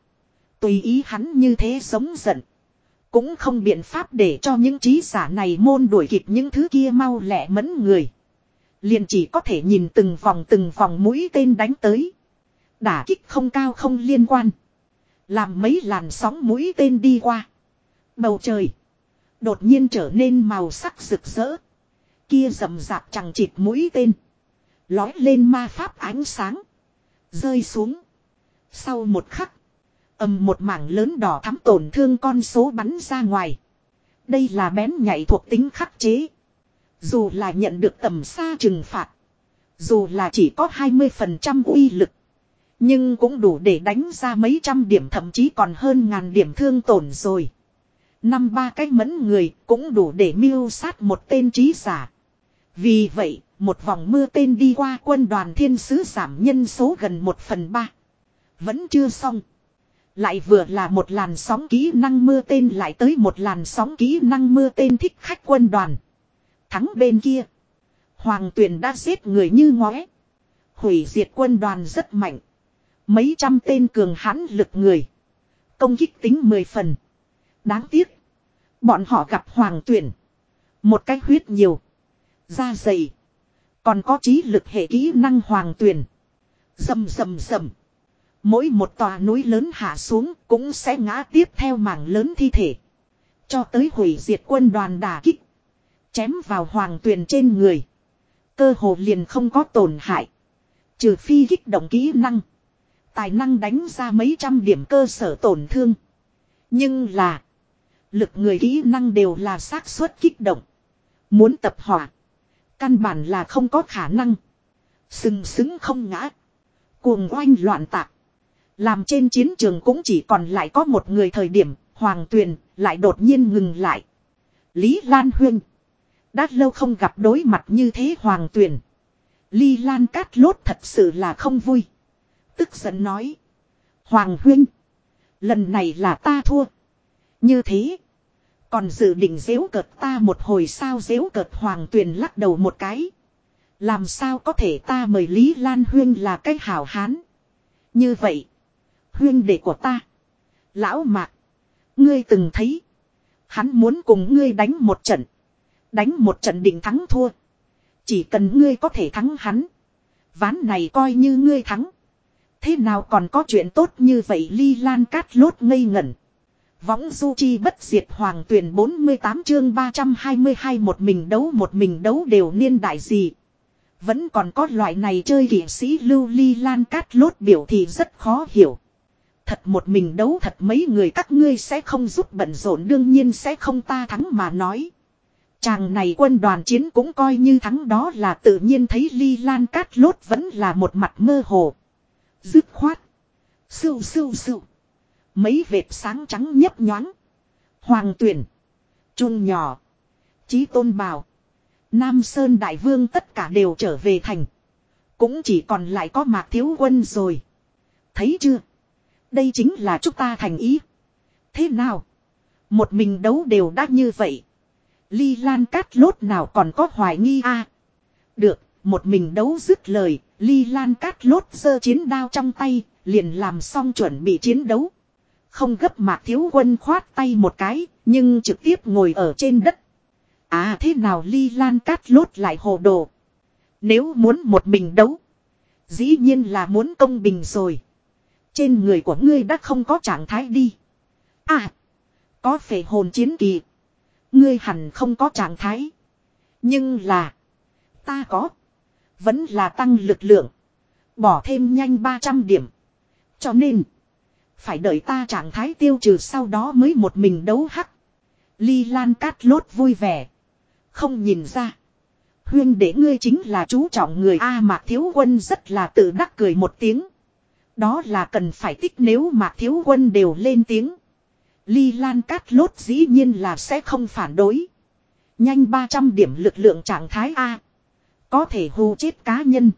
Tùy ý hắn như thế sống giận. Cũng không biện pháp để cho những trí giả này môn đuổi kịp những thứ kia mau lẹ mẫn người. Liền chỉ có thể nhìn từng vòng từng vòng mũi tên đánh tới. Đả kích không cao không liên quan. Làm mấy làn sóng mũi tên đi qua. Bầu trời. Đột nhiên trở nên màu sắc rực rỡ. Kia rầm rạp chẳng chịt mũi tên. Lói lên ma pháp ánh sáng. Rơi xuống. Sau một khắc ầm một mảng lớn đỏ thắm tổn thương con số bắn ra ngoài. Đây là bén nhạy thuộc tính khắc chế. Dù là nhận được tầm xa trừng phạt. Dù là chỉ có 20% uy lực. Nhưng cũng đủ để đánh ra mấy trăm điểm thậm chí còn hơn ngàn điểm thương tổn rồi. Năm ba cái mẫn người cũng đủ để miêu sát một tên trí giả. Vì vậy, một vòng mưa tên đi qua quân đoàn thiên sứ giảm nhân số gần một phần ba. Vẫn chưa xong. Lại vừa là một làn sóng kỹ năng mưa tên lại tới một làn sóng kỹ năng mưa tên thích khách quân đoàn. Thắng bên kia. Hoàng tuyển đã giết người như ngóe. Hủy diệt quân đoàn rất mạnh. Mấy trăm tên cường hãn lực người. Công kích tính mười phần. Đáng tiếc. Bọn họ gặp hoàng tuyển. Một cái huyết nhiều. Da dày. Còn có trí lực hệ kỹ năng hoàng tuyển. Rầm rầm rầm. Mỗi một tòa núi lớn hạ xuống cũng sẽ ngã tiếp theo mảng lớn thi thể. Cho tới hủy diệt quân đoàn đà kích. Chém vào hoàng tuyền trên người. Cơ hồ liền không có tổn hại. Trừ phi kích động kỹ năng. Tài năng đánh ra mấy trăm điểm cơ sở tổn thương. Nhưng là. Lực người kỹ năng đều là xác suất kích động. Muốn tập hỏa. Căn bản là không có khả năng. Sừng sững không ngã. Cuồng oanh loạn tạc. Làm trên chiến trường cũng chỉ còn lại có một người thời điểm. Hoàng tuyền lại đột nhiên ngừng lại. Lý Lan Huyên. Đã lâu không gặp đối mặt như thế Hoàng tuyền. Ly Lan Cát Lốt thật sự là không vui. Tức giận nói. Hoàng Huyên. Lần này là ta thua. Như thế. Còn dự định dễu cợt ta một hồi sao dễu cợt Hoàng Tuyền lắc đầu một cái. Làm sao có thể ta mời Lý Lan Huyên là cái hảo hán. Như vậy. Huyên đệ của ta. Lão Mạc. Ngươi từng thấy. Hắn muốn cùng ngươi đánh một trận. Đánh một trận định thắng thua. Chỉ cần ngươi có thể thắng hắn. Ván này coi như ngươi thắng. Thế nào còn có chuyện tốt như vậy ly lan cát lốt ngây ngẩn. Võng du chi bất diệt hoàng tuyển 48 chương 322 một mình đấu, một mình đấu đều niên đại gì. Vẫn còn có loại này chơi kỷ sĩ lưu ly lan cát lốt biểu thì rất khó hiểu. Thật một mình đấu, thật mấy người các ngươi sẽ không giúp bận rộn, đương nhiên sẽ không ta thắng mà nói. Chàng này quân đoàn chiến cũng coi như thắng đó là tự nhiên thấy ly lan cát lốt vẫn là một mặt mơ hồ. Dứt khoát. Sưu sưu sưu. Mấy vệt sáng trắng nhấp nhoáng. Hoàng tuyển. Trung nhỏ. Chí tôn bào. Nam Sơn Đại Vương tất cả đều trở về thành. Cũng chỉ còn lại có mạc thiếu quân rồi. Thấy chưa? Đây chính là chúng ta thành ý. Thế nào? Một mình đấu đều đã như vậy. Ly Lan Cát Lốt nào còn có hoài nghi a Được, một mình đấu dứt lời, Ly Lan Cát Lốt giơ chiến đao trong tay, liền làm xong chuẩn bị chiến đấu. Không gấp mạc thiếu quân khoát tay một cái, nhưng trực tiếp ngồi ở trên đất. À thế nào Ly Lan Cát Lốt lại hồ đồ. Nếu muốn một mình đấu, dĩ nhiên là muốn công bình rồi. Trên người của ngươi đã không có trạng thái đi. À, có phải hồn chiến kỳ. Ngươi hẳn không có trạng thái. Nhưng là. Ta có. Vẫn là tăng lực lượng. Bỏ thêm nhanh 300 điểm. Cho nên. Phải đợi ta trạng thái tiêu trừ sau đó mới một mình đấu hắc. Ly Lan cát lốt vui vẻ. Không nhìn ra. Huyên để ngươi chính là chú trọng người A Mạc Thiếu Quân rất là tự đắc cười một tiếng. Đó là cần phải tích nếu Mạc Thiếu Quân đều lên tiếng. Ly Lan Cát Lốt dĩ nhiên là sẽ không phản đối. Nhanh 300 điểm lực lượng trạng thái A. Có thể hù chết cá nhân.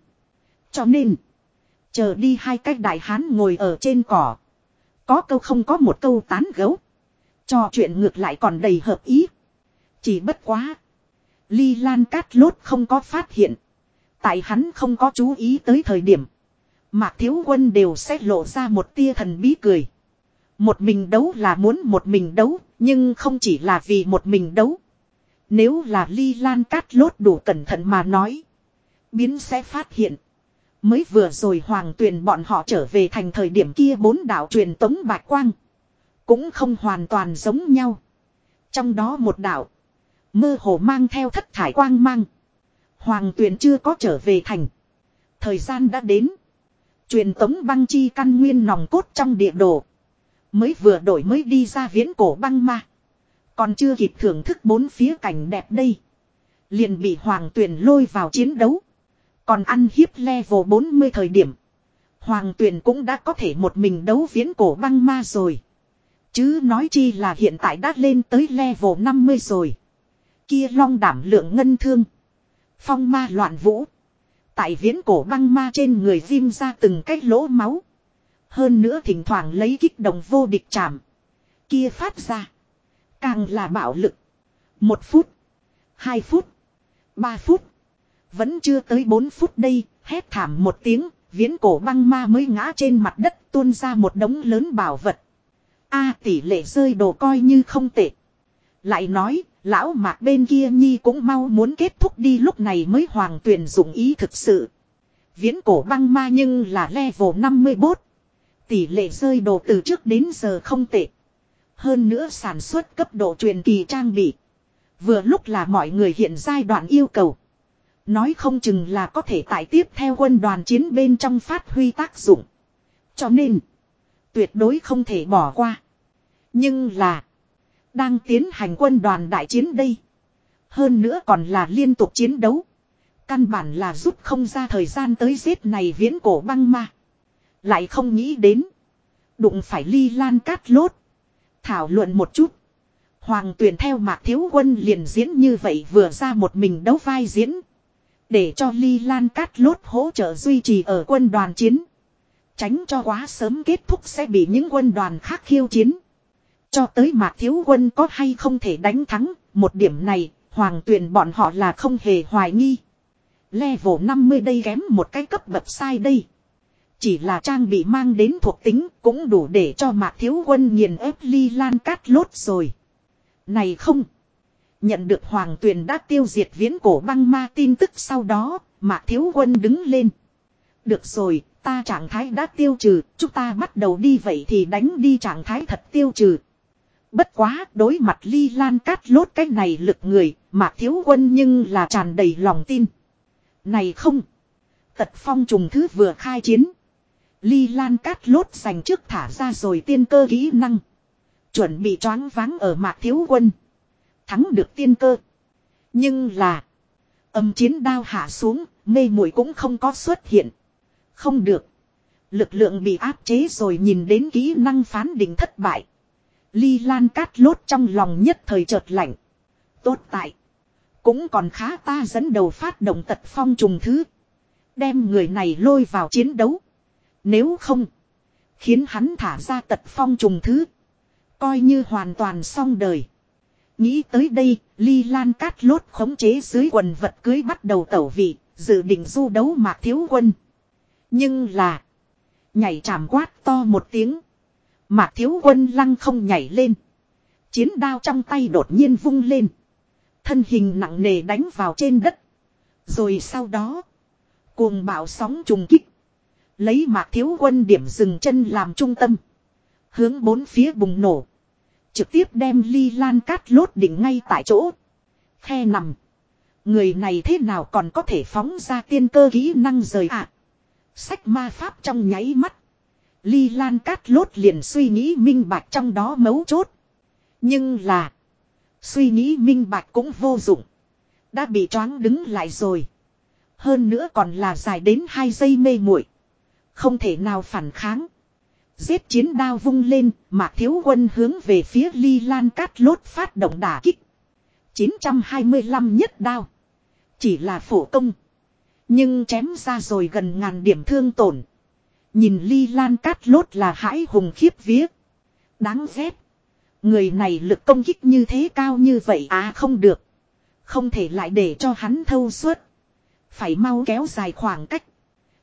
Cho nên. Chờ đi hai cách đại hán ngồi ở trên cỏ. Có câu không có một câu tán gấu. Cho chuyện ngược lại còn đầy hợp ý. Chỉ bất quá. Ly Lan Cát Lốt không có phát hiện. Tại hắn không có chú ý tới thời điểm. Mạc Thiếu Quân đều sẽ lộ ra một tia thần bí cười. Một mình đấu là muốn một mình đấu, nhưng không chỉ là vì một mình đấu. Nếu là ly lan cát lốt đủ cẩn thận mà nói. Biến sẽ phát hiện. Mới vừa rồi hoàng tuyền bọn họ trở về thành thời điểm kia bốn đạo truyền tống bạch quang. Cũng không hoàn toàn giống nhau. Trong đó một đạo. Mơ hồ mang theo thất thải quang mang. Hoàng tuyền chưa có trở về thành. Thời gian đã đến. Truyền tống băng chi căn nguyên nòng cốt trong địa đồ. Mới vừa đổi mới đi ra viễn cổ băng ma. Còn chưa kịp thưởng thức bốn phía cảnh đẹp đây. Liền bị Hoàng Tuyền lôi vào chiến đấu. Còn ăn hiếp level 40 thời điểm. Hoàng Tuyền cũng đã có thể một mình đấu viễn cổ băng ma rồi. Chứ nói chi là hiện tại đã lên tới level 50 rồi. Kia long đảm lượng ngân thương. Phong ma loạn vũ. Tại viễn cổ băng ma trên người diêm ra từng cái lỗ máu. Hơn nữa thỉnh thoảng lấy kích động vô địch chạm. Kia phát ra. Càng là bạo lực. Một phút. Hai phút. Ba phút. Vẫn chưa tới bốn phút đây. Hét thảm một tiếng. Viễn cổ băng ma mới ngã trên mặt đất tuôn ra một đống lớn bảo vật. A tỷ lệ rơi đồ coi như không tệ. Lại nói, lão mạc bên kia nhi cũng mau muốn kết thúc đi lúc này mới hoàng tuyển dụng ý thực sự. Viễn cổ băng ma nhưng là level 51. Tỷ lệ rơi đồ từ trước đến giờ không tệ. Hơn nữa sản xuất cấp độ truyền kỳ trang bị. Vừa lúc là mọi người hiện giai đoạn yêu cầu. Nói không chừng là có thể tại tiếp theo quân đoàn chiến bên trong phát huy tác dụng. Cho nên, tuyệt đối không thể bỏ qua. Nhưng là, đang tiến hành quân đoàn đại chiến đây. Hơn nữa còn là liên tục chiến đấu. Căn bản là rút không ra thời gian tới giết này viễn cổ băng ma. Lại không nghĩ đến. Đụng phải ly lan cát lốt. Thảo luận một chút. Hoàng tuyển theo mạc thiếu quân liền diễn như vậy vừa ra một mình đấu vai diễn. Để cho ly lan cát lốt hỗ trợ duy trì ở quân đoàn chiến. Tránh cho quá sớm kết thúc sẽ bị những quân đoàn khác khiêu chiến. Cho tới mạc thiếu quân có hay không thể đánh thắng, một điểm này, hoàng tuyển bọn họ là không hề hoài nghi. Level 50 đây ghém một cái cấp bậc sai đây. Chỉ là trang bị mang đến thuộc tính cũng đủ để cho mạc thiếu quân nghiền ép ly lan cát lốt rồi. Này không. Nhận được hoàng tuyền đã tiêu diệt viễn cổ băng ma tin tức sau đó, mạc thiếu quân đứng lên. Được rồi, ta trạng thái đã tiêu trừ, chúng ta bắt đầu đi vậy thì đánh đi trạng thái thật tiêu trừ. Bất quá, đối mặt ly lan cát lốt cái này lực người, mạc thiếu quân nhưng là tràn đầy lòng tin. Này không! Tật phong trùng thứ vừa khai chiến. Ly Lan Cát lốt dành trước thả ra rồi tiên cơ kỹ năng. Chuẩn bị choáng váng ở mạc thiếu quân. Thắng được tiên cơ. Nhưng là. Âm chiến đao hạ xuống, mê muội cũng không có xuất hiện. Không được. Lực lượng bị áp chế rồi nhìn đến kỹ năng phán định thất bại. Ly Lan Cát lốt trong lòng nhất thời chợt lạnh. Tốt tại. Cũng còn khá ta dẫn đầu phát động tật phong trùng thứ. Đem người này lôi vào chiến đấu. Nếu không. Khiến hắn thả ra tật phong trùng thứ. Coi như hoàn toàn xong đời. Nghĩ tới đây, ly lan cát lốt khống chế dưới quần vật cưới bắt đầu tẩu vị, dự định du đấu mạc thiếu quân. Nhưng là. Nhảy chạm quát to một tiếng. Mạc thiếu quân lăng không nhảy lên. Chiến đao trong tay đột nhiên vung lên. Thân hình nặng nề đánh vào trên đất. Rồi sau đó. Cuồng bạo sóng trùng kích. Lấy mạc thiếu quân điểm dừng chân làm trung tâm. Hướng bốn phía bùng nổ. Trực tiếp đem ly lan cát lốt đỉnh ngay tại chỗ. Khe nằm. Người này thế nào còn có thể phóng ra tiên cơ kỹ năng rời ạ. À? Sách ma pháp trong nháy mắt. Ly lan cát lốt liền suy nghĩ minh bạch trong đó mấu chốt. Nhưng là. Suy nghĩ minh bạch cũng vô dụng. Đã bị choáng đứng lại rồi. Hơn nữa còn là dài đến 2 giây mê muội không thể nào phản kháng. Giết chiến đao vung lên, mạc thiếu quân hướng về phía ly lan cát lốt phát động đả kích. 925 nhất đao. Chỉ là phổ công. Nhưng chém ra rồi gần ngàn điểm thương tổn. Nhìn ly lan cát lốt là hãi hùng khiếp vía. Đáng ghét. Người này lực công kích như thế cao như vậy à không được. Không thể lại để cho hắn thâu suốt. Phải mau kéo dài khoảng cách.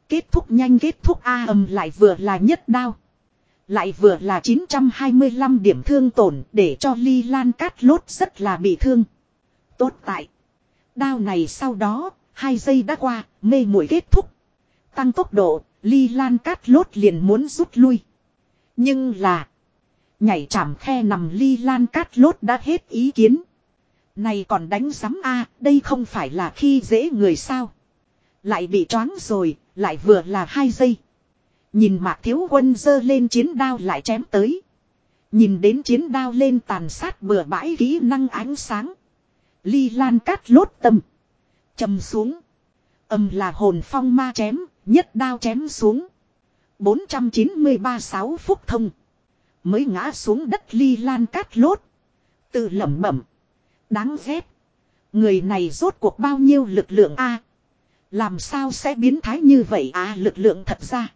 Kết thúc nhanh kết thúc A ầm lại vừa là nhất đao. Lại vừa là 925 điểm thương tổn để cho ly lan cát lốt rất là bị thương. Tốt tại. Đao này sau đó, hai giây đã qua, mê muội kết thúc. Tăng tốc độ, ly lan cát lốt liền muốn rút lui. Nhưng là. Nhảy chạm khe nằm ly lan cát lốt đã hết ý kiến. Này còn đánh giám a đây không phải là khi dễ người sao. Lại bị choáng rồi, lại vừa là hai giây. Nhìn mạc thiếu quân dơ lên chiến đao lại chém tới. Nhìn đến chiến đao lên tàn sát bừa bãi kỹ năng ánh sáng. Ly lan cát lốt tâm. chầm xuống. Âm là hồn phong ma chém, nhất đao chém xuống. 493 sáu phúc thông. Mới ngã xuống đất ly lan cát lốt. Tự lẩm bẩm. Đáng ghét. Người này rốt cuộc bao nhiêu lực lượng a làm sao sẽ biến thái như vậy à lực lượng thật ra.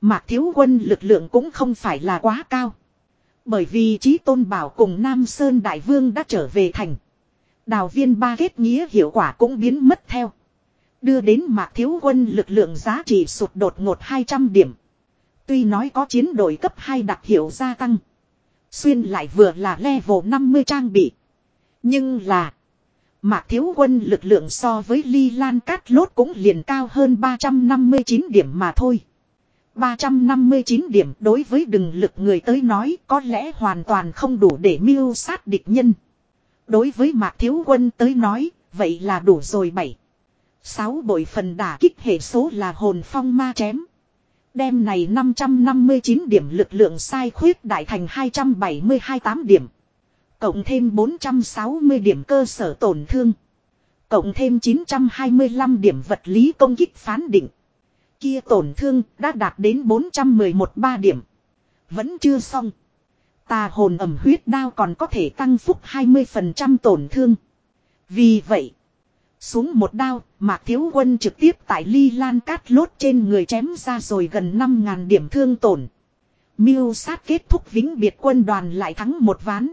Mạc thiếu quân lực lượng cũng không phải là quá cao. Bởi vì trí tôn bảo cùng Nam Sơn Đại Vương đã trở về thành. Đào viên ba kết nghĩa hiệu quả cũng biến mất theo. Đưa đến mạc thiếu quân lực lượng giá trị sụt đột ngột 200 điểm. Tuy nói có chiến đội cấp 2 đặc hiệu gia tăng. Xuyên lại vừa là level 50 trang bị. Nhưng là. Mạc Thiếu Quân lực lượng so với Ly Lan Cát Lốt cũng liền cao hơn 359 điểm mà thôi. 359 điểm đối với đừng lực người tới nói có lẽ hoàn toàn không đủ để mưu sát địch nhân. Đối với Mạc Thiếu Quân tới nói, vậy là đủ rồi bảy. Sáu bội phần đả kích hệ số là hồn phong ma chém. Đêm này 559 điểm lực lượng sai khuyết đại thành 272 8 điểm. Cộng thêm 460 điểm cơ sở tổn thương. Cộng thêm 925 điểm vật lý công kích phán định. Kia tổn thương đã đạt đến 411 3 điểm. Vẫn chưa xong. Tà hồn ẩm huyết đao còn có thể tăng phúc 20% tổn thương. Vì vậy, xuống một đao, Mạc Thiếu Quân trực tiếp tại ly lan cát lốt trên người chém ra rồi gần 5.000 điểm thương tổn. Miêu sát kết thúc vĩnh biệt quân đoàn lại thắng một ván.